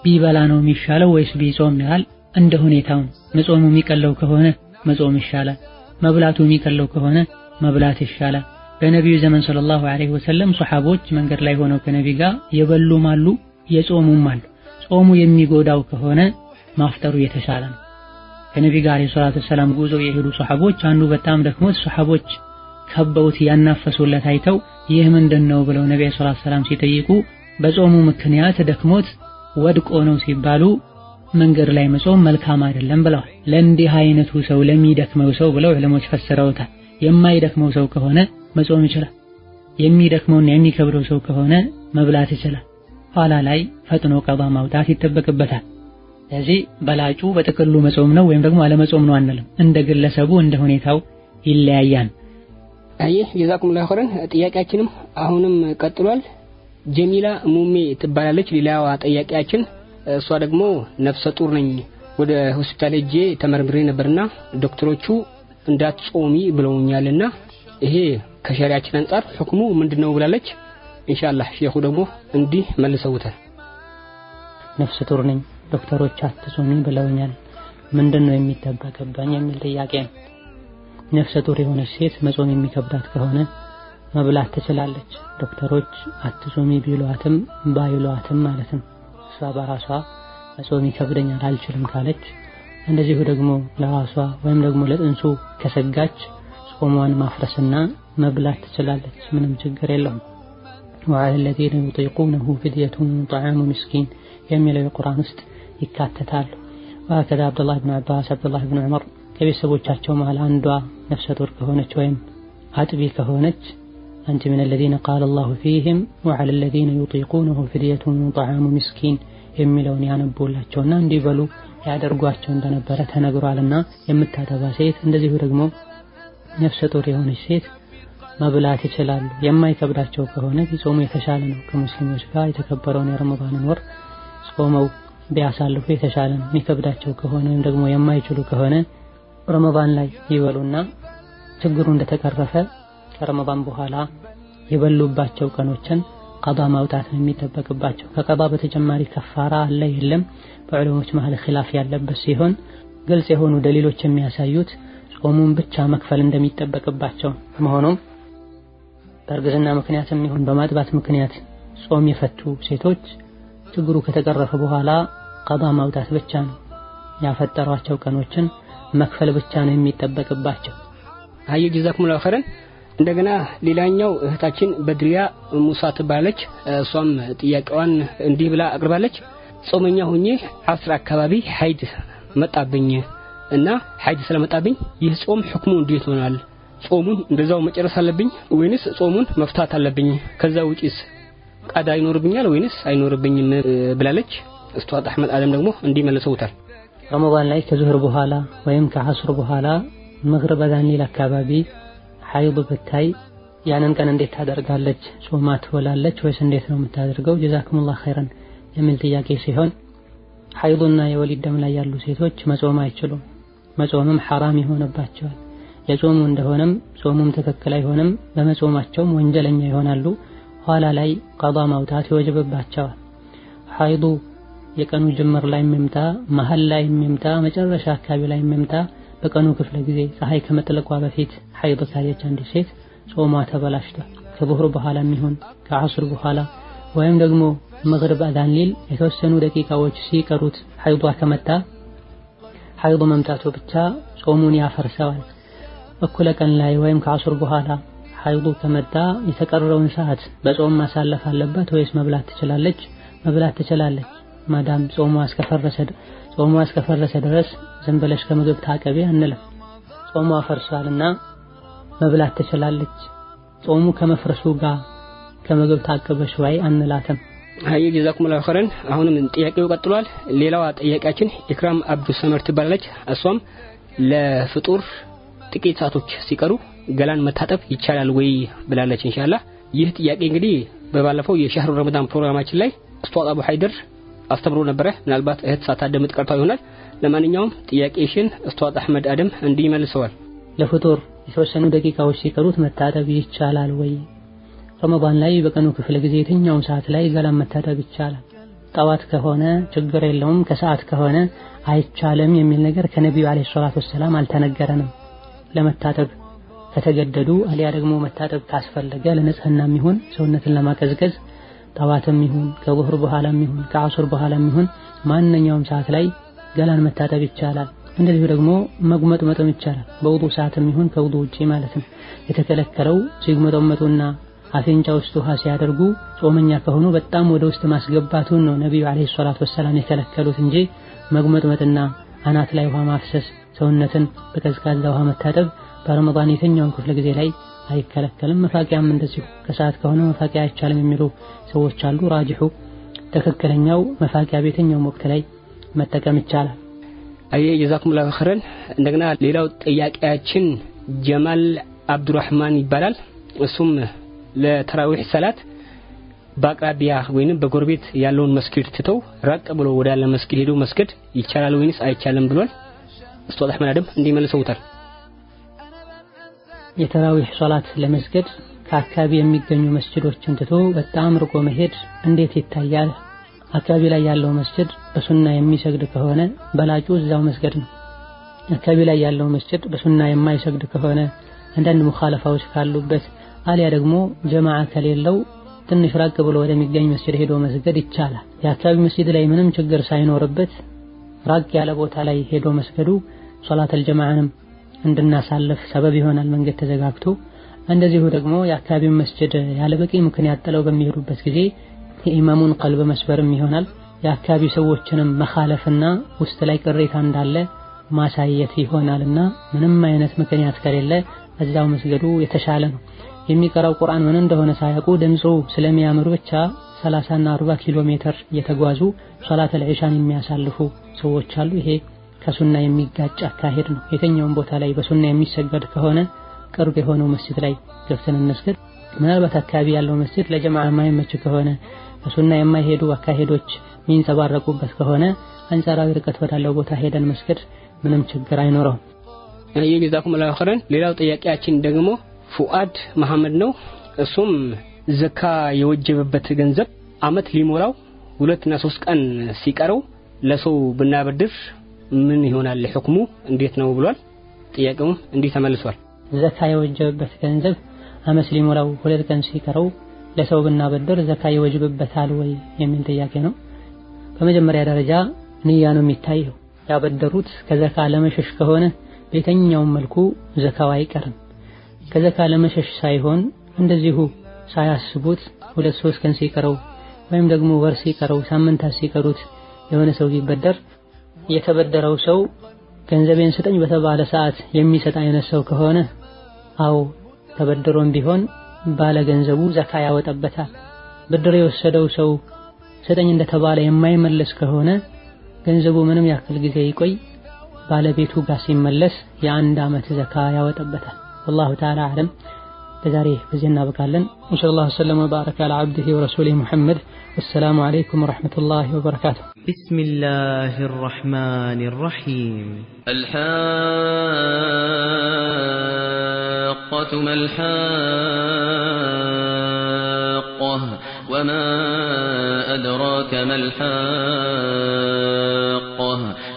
ቢበላ ነው የሚሻለው ወይስ ቢጾም ይላል። እንደ ሁኔታው መጾሙ የሚቀለው ከሆነ መጾም ይሻላል። መብላቱ የሚቀለው ከሆነ መብላት ይሻላል። በነቢዩ ዘመን ሰለላሁ ዐለይሂ ወሰለም ሱሐቦች መንገድ ላይ ሆነው ከነቢ ጋር የበሉም አሉ የጾሙም አሉ። ጾሙ የሚጎዳው ከሆነ ማፍጠሩ የተሻለ ነው። ከነቢ ጋር አለይሂ ሰላቱ ጉዞ የሄዱ ሱሐቦች አንዱ በጣም ደክሞት ሱሐቦች ከበውት ያናፈሱለት አይተው ይህ ምንድን ነው ብለው ነቢ ሰለላሁ ወሰለም ሲጠይቁ በጾሙ ምክንያት ደክሞት ወድቆ ነው ሲባሉ መንገድ ላይ መጾም መልካም አይደለም ብለዋል። ለእንዲህ አይነቱ ሰው ለሚደክመው ሰው ብለው ዕለሞች ፈስረውታል። የማይደክመው ሰው ከሆነ መጾም ይችላል። የሚደክመውና የሚከብደው ሰው ከሆነ መብላት ይችላል። ኋላ ላይ ፈጥኖ ቀባ ማውጣት ይጠበቅበታል። ስለዚህ በላጩ በጥቅሉ መጾም ነው ወይም ደግሞ አለመጾም ነው አንልም። እንደ ግለሰቡ እንደ ሁኔታው ይለያያል። አየህ ጀዛኩሙላሁ ኸይረን። ጥያቄያችንም አሁንም ቀጥሏል። ጀሚላ ሙሜ ትባላለች። ሌላዋ ጠያቂያችን እሷ ደግሞ ነፍሰ ጡር ነኝ ወደ ሆስፒታል ሄጄ ተመርምሬ ነበርና ዶክተሮቹ እንዳትጾሚ ብለውኛልና ይሄ ከሸሪያችን አንጻር ሕክሙ ምንድነው ብላለች። ኢንሻአላህ ሼኹ ደግሞ እንዲህ መልሰውታል። ነፍሰ ጡር ነኝ ዶክተሮች አትጾሚ ብለውኛል፣ ምንድነው የሚጠበቅብኝ የሚል ጥያቄ ነው። ነፍሰ ጡር የሆነች ሴት መጾም የሚከብዳት ከሆነ መብላት ትችላለች። ዶክተሮች አትጾሚ ቢሏትም ባይሏትም ማለት ነው። እሷ በራሷ መጾም ይከብደኛል አልችልም ካለች፣ እንደዚሁ ደግሞ ለራሷ ወይም ደግሞ ለጥንሱ ከሰጋች ጾሟን ማፍረስና መብላት ትችላለች። ምንም ችግር የለውም። وعلى الذين يطيقونه فدية طعام مسكين የሚለው የቁርአን ውስጥ ይካተታሉ። ወከዛ አብዱላህ ብን አባስ አብዱላህ ብን ዑመር ከቤተሰቦቻቸው መሃል አንዷ ነፍሰ ጡር ከሆነች ወይም አጥቢ ከሆነች አንተ ምን الذين قال الله فيهم وعلى الذين يطيقونه فدية طعام مسكين የሚለውን ያነቡላቸውና እንዲበሉ ያደርጓቸው እንደነበረ ተነግሯልና የምታጠባ ሴት እንደዚሁ ደግሞ ነፍሰ ጡር የሆነች ሴት መብላት ይችላሉ። የማይከብዳቸው ከሆነ ቢጾሙ የተሻለ ነው። ከሙስሊሞች ጋር የተከበረውን የረመዳንን ወር ጾመው ቢያሳልፉ የተሻለ ነው። የሚከብዳቸው ከሆነ ወይም ደግሞ የማይችሉ ከሆነ ረመዳን ላይ ይበሉና ችግሩ እንደተቀረፈ ከረመዳን በኋላ የበሉባቸው ቀኖችን ቀባ ማውጣት ነው የሚጠበቅባቸው። ከቀባ በተጨማሪ ከፋራ አለ የለም በዑለሞች መሀል ኺላፍ ያለበት ሲሆን ግልጽ የሆኑ ደሊሎች የሚያሳዩት ጾሙን ብቻ መክፈል እንደሚጠበቅባቸው በመሆኑም በእርግዝና ምክንያትም ይሁን በማጥባት ምክንያት ጾም የፈቱ ሴቶች ችግሩ ከተቀረፈ በኋላ ቀዷ ማውጣት ብቻ ነው ያፈጠሯቸው ቀኖችን መክፈል ብቻ ነው የሚጠበቅባቸው። አየ جزاكم الله خيرا። እንደገና ሌላኛው እህታችን በድሪያ ሙሳ ትባላለች። እሷም ጥያቄዋን እንዲህ ብላ አቅርባለች። ጾመኛ ሁኜ አስር አካባቢ ሀይድ መጣብኝ እና ሀይድ ስለመጣብኝ ይህ ጾም ሕክሙ እንዴት ይሆናል? ጾሙን እንደዛው መጨረስ አለብኝ ወይንስ ጾሙን መፍታት አለብኝ? ከዛ ውጪስ ቀዳ ይኖርብኛል ወይንስ አይኖርብኝም ብላለች። እስቷት አህመድ አለም ደግሞ እንዲህ መልሰውታል። ረመዳን ላይ ከዙህር በኋላ ወይም ከአስር በኋላ መግሪብ አዛን ሊል አካባቢ ሐይድ ብታይ ያንን ቀን እንዴት ታደርጋለች? ጾማ ትውላለች ወይስ እንዴት ነው የምታደርገው? ጀዛኩሙላህ ኸይረን የሚል ጥያቄ ሲሆን ሐይዱና የወሊድ ደም ላይ ያሉ ሴቶች መጾም አይችሉም። መጾምም ሐራም ይሆንባቸዋል። የጾሙ እንደሆነም ጾሙም ትክክል አይሆንም። በመጾማቸውም ወንጀለኛ ይሆናሉ። ኋላ ላይ ቀዷ ማውጣት ይወጅብባቸዋል። ሐይዱ የቀኑ ጅምር ላይ የሚምጣ መሀል ላይ የሚምጣ መጨረሻ አካባቢ ላይ የሚምጣ በቀኑ ክፍለ ጊዜ ፀሐይ ከመጥለቋ በፊት ሐይድ ካየች አንዲት ሴት ጾሟ ተበላሽቷል። ከዙህር በኋላ የሚሆን ከዐስር በኋላ ወይም ደግሞ መግሪብ አዛን ሊል የተወሰኑ ደቂቃዎች ሲቀሩት ሐይዷ ከመጣ ሐይዱ መምጣቱ ብቻ ጾሙን ያፈርሰዋል። እኩለ ቀን ላይ ወይም ከዐስር በኋላ ሐይዱ ከመጣ የተቀረውን ሰዓት በጾም ማሳለፍ አለበት ወይስ መብላት ትችላለች? መብላት ትችላለች። ማዳም ጾሟ እስከፈረሰ ድረስ ዝም ብለሽ ከምግብ ታቀቢ አንልም። ጾሟ ፈርሷልና መብላት ትችላለች። ጾሙ ከመፍረሱ ጋር ከምግብ ታቀበሽ ወይ አንላትም። አይ ጀዛኩሙላሁ ኸይረን። አሁንም ጥያቄው ቀጥሏል። ሌላዋ ጥያቄያችን ኢክራም አብዱ ሰመር ትባላለች። እሷም ለፍጡር ጥቂት ሰዓቶች ሲቀሩ ገላን መታጠብ ይቻላል ወይ ብላለች። ኢንሻአላህ ይህ ጥያቄ እንግዲህ በባለፈው የሻህሩ ረመዳን ፕሮግራማችን ላይ ኡስታዝ አቡ ሀይደር አስተምሮ ነበረ። ምናልባት እህት ሳታደምጥ ቀርታ ይሆናል። ለማንኛውም ጥያቄሽን ኡስታዝ አህመድ አደም እንዲህ መልሰዋል። ለፍጡር የተወሰኑ ደቂቃዎች ሲቀሩት መታጠብ ይቻላል ወይ? ረመዳን ላይ በቀኑ ክፍለ ጊዜ የትኛውም ሰዓት ላይ ገላን መታጠብ ይቻላል። ጠዋት ከሆነ ችግር የለውም፣ ከሰዓት ከሆነ አይቻልም የሚል ነገር ከነቢዩ አለይሂ ሰላቱ ወሰላም አልተነገረንም። ለመታጠብ ከተገደዱ አሊያ ደግሞ መታጠብ ካስፈለገ ለንጽህናም ይሁን ሰውነትን ለማቀዝቀዝ ጠዋትም ይሁን ከዙህር በኋላም ይሁን ከዐሱር በኋላም ይሁን ማንኛውም ሰዓት ላይ ገላን መታጠብ ይቻላል። እንደዚሁ ደግሞ መጉመጥመጥም ይቻላል። በውዱ ሰዓትም ይሁን ከውዱ ውጪ ማለት ነው። የተከለከለው ሲጉመጠመጡና አፍንጫ ውስጥ ውሃ ሲያደርጉ ጾመኛ ከሆኑ በጣም ወደ ውስጥ ማስገባቱን ነው ነቢዩ አለይሂ ሰላቱ ወሰላም የከለከሉት እንጂ መጉመጥመጥና አናት ላይ ውሃ ማፍሰስ፣ ሰውነትን በቀዝቃዛ ውሃ መታጠብ በረመዳን የትኛውም ክፍለ ጊዜ ላይ አይከለከልም። መፋቂያም እንደዚሁ ከሰዓት ከሆነ መፋቂያ አይቻልም የሚሉ ሰዎች አሉ። ራጅሑ ትክክለኛው መፋቂያ በየትኛውም ወቅት ላይ መጠቀም ይቻላል። አየ ጀዛኩሙላሁ ኸይረን። እንደገና ሌላው ጥያቄያችን ጀማል አብዱራህማን ይባላል። እሱም ለተራዊህ ሰላት በአቅራቢያ ወይንም በጎረቤት ያለውን መስጊድ ትተው ራቅ ብሎ ወዳለ መስጊድ ሄዶ መስገድ ይቻላል ወይንስ አይቻልም ብሏል። አህመድ አደም እንዲመልሰውታል። የተራዊህ ሶላት ለመስገድ ከአካባቢ የሚገኙ መስጅዶችን ትቶ በጣም ርቆ መሄድ እንዴት ይታያል? አካባቢ ላይ ያለው መስጅድ በሱና የሚሰግድ ከሆነ በላጩ እዛው መስገድ ነው። አካባቢ ላይ ያለው መስጅድ በሱና የማይሰግድ ከሆነ አንዳንድ ሙኻለፋዎች ካሉበት አሊያ ደግሞ ጀማዓ ከሌለው ትንሽ ራቅ ብሎ ወደሚገኝ መስጅድ ሄዶ መስገድ ይቻላል። የአካባቢ መስጅድ ላይ ምንም ችግር ሳይኖርበት ራቅ ያለ ቦታ ላይ ሄዶ መስገዱ ሶላተል ጀማዓንም እንድናሳልፍ ሰበብ ይሆናል። መንገድ ተዘጋግቶ እንደዚሁ ደግሞ የአካባቢውን መስጅድ ያለ በቂ ምክንያት ጥለው በሚሄዱበት ጊዜ የኢማሙን ቀልብ መስበርም ይሆናል። የአካባቢ ሰዎችንም መኻለፍና ውስጥ ላይ ቅሬታ እንዳለ ማሳየት ይሆናልና ምንም አይነት ምክንያት ከሌለ እዛው መስገዱ የተሻለ ነው። የሚቀራው ቁርአን ምን እንደሆነ ሳያውቁ ድምፁ ስለሚያምር ብቻ 30 እና 40 ኪሎ ሜትር እየተጓዙ ሶላተል ዒሻን የሚያሳልፉ ሰዎች አሉ። ይሄ ከሱና የሚጋጭ አካሄድ ነው። የትኛውም ቦታ ላይ በሱና የሚሰገድ ከሆነ ቅርብ የሆነው መስጂድ ላይ ገብተን እንስገድ። ምናልባት አካባቢ ያለው መስጂድ ለጀማዓ የማይመች ከሆነ በሱና የማይሄዱ አካሄዶች የሚንጸባረቁበት ከሆነ አንጻራዊ ርቀት ወዳለው ቦታ ሄደን መስገድ ምንም ችግር አይኖረውም። የጀዛኩም ላሁ ኸይረን። ሌላው ጥያቄያችን ደግሞ ፉአድ መሐመድ ነው። እሱም ዘካ የወጀበበት ገንዘብ አመት ሊሞላው ሁለትና ሶስት ቀን ሲቀረው ለሰው ብናበድር ምን ይሆናል ሕክሙ እንዴት ነው ብሏል። ጥያቄውም እንዲህ ተመልሷል። ዘካ የወጀበበት ገንዘብ አመት ሊሞላው ሁለት ቀን ሲቀረው ለሰው ብናበድር ዘካ ይወጅብበታል ወይ የሚል ጥያቄ ነው። በመጀመሪያ ደረጃ ንያ ነው የሚታየው። ያበደሩት ከዘካ ለመሸሽ ከሆነ በየትኛውም መልኩ ዘካው አይቀርም። ከዘካ ለመሸሽ ሳይሆን እንደዚሁ ሳያስቡት ሁለት ሶስት ቀን ሲቀረው ወይም ደግሞ ወር ሲቀረው ሳምንታት ሲቀሩት የሆነ ሰው ቢበደር የተበደረው ሰው ገንዘቤን ስጠኝ በተባለ ሰዓት የሚሰጥ አይነት ሰው ከሆነ አዎ ተበድሮም ቢሆን ባለ ገንዘቡ ዘካ ያወጣበታል። ብድር የወሰደው ሰው ስጠኝ እንደተባለ የማይመለስ ከሆነ ገንዘቡ ምንም ያክል ጊዜ ይቆይ ባለቤቱ ጋር ሲመለስ የአንድ ዓመት ዘካ ያወጣበታል። ወላሁ ተዓላ አዕለም። ለዛሬ በዚህ እናበቃለን። ኢንሻአላህ ሰለላሁ ወባረከ ዐላ ዐብዲሂ ወረሱሊሂ ሙሐመድ ወሰላሙ ዐለይኩም ወረሕመቱላሂ ወበረካቱሁ። بسم الله الرحمن الرحيم الحاقة ما الحاقة وما أدراك ما الحاقة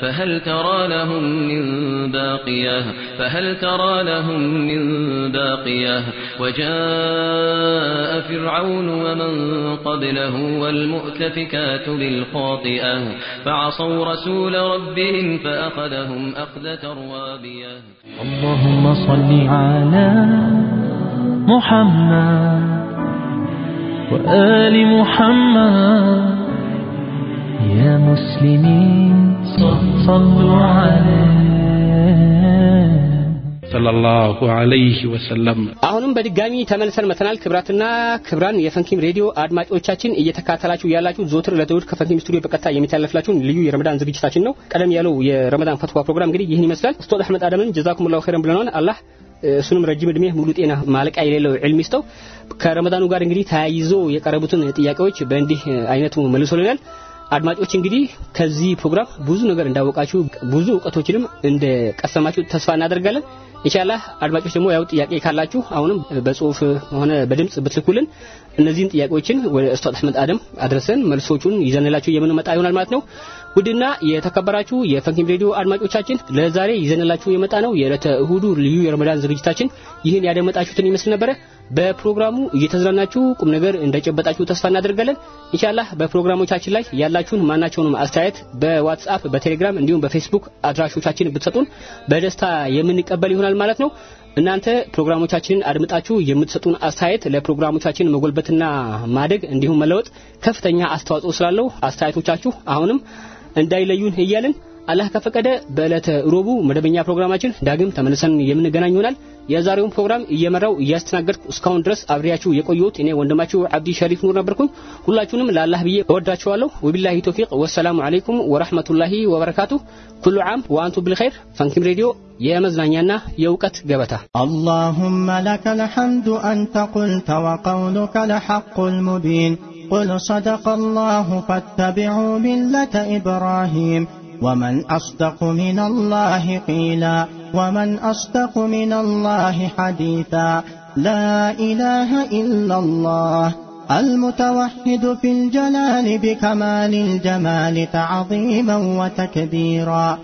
فهل ترى لهم من باقية؟ فهل ترى لهم من باقية؟ وجاء فرعون ومن قبله والمؤتفكات بالخاطئة فعصوا رسول ربهم فأخذهم أخذة رابية اللهم صل على محمد وآل محمد. يا مسلمين صلوا عليه ሰለላሁ ዐለይሂ ወሰለም አሁንም በድጋሚ ተመልሰን መተናል። ክብራትና ክብራን የፈንኪም ሬዲዮ አድማጮቻችን እየተካተላችሁ ያላችሁ ዘወትር ለተውድ ከፈንኪም ስቱዲዮ በቀጥታ የሚተላለፍላችሁን ልዩ የረመዳን ዝግጅታችን ነው። ቀደም ያለው የረመዳን ፈትዋ ፕሮግራም እንግዲህ ይህን ይመስላል። ኡስታዝ አህመድ አደምን ጀዛኩሙላሁ ኸይረን ብለናል። አላህ እሱንም ረጅም እድሜ ሙሉ ጤና ማለቂያ የሌለው ዕልም ይስጠው። ከረመዳኑ ጋር እንግዲህ ተያይዞ የቀረቡትን ጥያቄዎች በእንዲህ አይነቱ መልሶልናል። አድማጮች እንግዲህ ከዚህ ፕሮግራም ብዙ ነገር እንዳወቃችሁ ብዙ እውቀቶችንም እንደቀሰማችሁ ተስፋ እናደርጋለን። ኢንሻአላህ አድማጮች ደግሞ ያው ጥያቄ ካላችሁ አሁንም በጽሁፍ ሆነ በድምጽ ብትልኩልን እነዚህን ጥያቄዎችን ወደ ኡስታዝ አህመድ አደም አድረሰን መልሶቹን ይዘንላችሁ የምንመጣ ይሆናል ማለት ነው። ውድና የተከበራችሁ የፈንኪም ሬዲዮ አድማጮቻችን ለዛሬ ይዘንላችሁ የመጣ ነው የዕለተ እሁዱ ልዩ የረመዳን ዝግጅታችን ይህን ያደመጣችሁትን ይመስል ነበረ። በፕሮግራሙ እየተዝናናችሁ ቁም ነገር እንደጨበጣችሁ ተስፋ እናደርጋለን። ኢንሻአላህ በፕሮግራሞቻችን ላይ ያላችሁን ማናቸውንም አስተያየት በዋትስአፕ፣ በቴሌግራም እንዲሁም በፌስቡክ አድራሾቻችን ብትሰጡን በደስታ የምንቀበል ይሆናል ማለት ነው። እናንተ ፕሮግራሞቻችንን አድምጣችሁ የምትሰጡን አስተያየት ለፕሮግራሞቻችን መጎልበትና ማደግ እንዲሁም መለወጥ ከፍተኛ አስተዋጽኦ ስላለው አስተያየቶቻችሁ አሁንም እንዳይለዩን እያልን አላህ ከፈቀደ በዕለተ ሮቡ መደበኛ ፕሮግራማችን ዳግም ተመልሰን የምንገናኝ ይሆናል። የዛሬውን ፕሮግራም እየመራው እያስተናገድኩ እስካሁን ድረስ አብሬያችሁ የቆየሁት እኔ ወንድማችሁ አብዲ ሸሪፍ ኑር ነበርኩኝ። ሁላችሁንም ለአላህ ብዬ እወዳችኋለሁ። ወቢላሂ ቶፊቅ ወሰላሙ አለይኩም ወረህመቱላሂ ወበረካቱ። ኩሉ ዓም ወአንቱ ብልኸይር። ፈንኪም ሬዲዮ የመዝናኛና የእውቀት ገበታ አላሁመ ለከ ልሐምዱ አንተ ቁልተ ወቀውሉከ ለሐቁ ልሙቢን قل صدق الله فاتبعوا ملة إبراهيم. ومن أصدق من الله قيلا. ومن أصدق من الله حديثا. لا إله إلا الله. المتوحد في الجلال بكمال الجمال تعظيما وتكبيرا.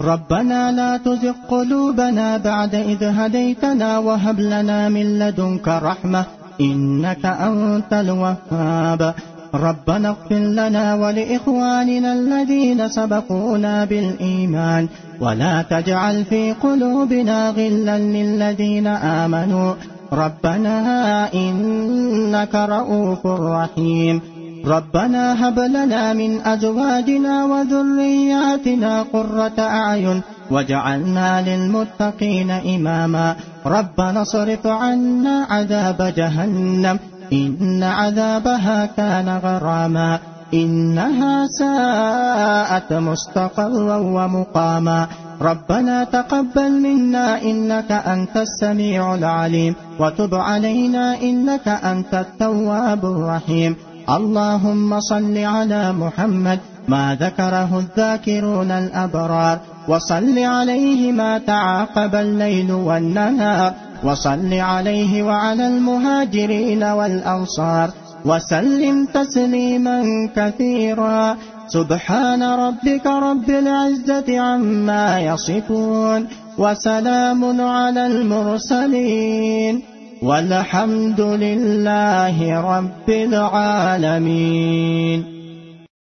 ربنا لا تزغ قلوبنا بعد إذ هديتنا وهب لنا من لدنك رحمة. إنك أنت الوهاب. ربنا اغفر لنا ولإخواننا الذين سبقونا بالإيمان. ولا تجعل في قلوبنا غلا للذين آمنوا. ربنا إنك رؤوف رحيم. ربنا هب لنا من أزواجنا وذرياتنا قرة أعين. وجعلنا للمتقين إماما. ربنا اصرف عنا عذاب جهنم. إن عذابها كان غراما. إنها ساءت مستقرا ومقاما. ربنا تقبل منا إنك أنت السميع العليم. وتب علينا إنك أنت التواب الرحيم. اللهم صل على محمد. ما ذكره الذاكرون الأبرار. وصل عليه ما تعاقب الليل والنهار. وصل عليه وعلى المهاجرين والأنصار. وسلم تسليما كثيرا. سبحان ربك رب العزة عما يصفون. وسلام على المرسلين. والحمد لله رب العالمين.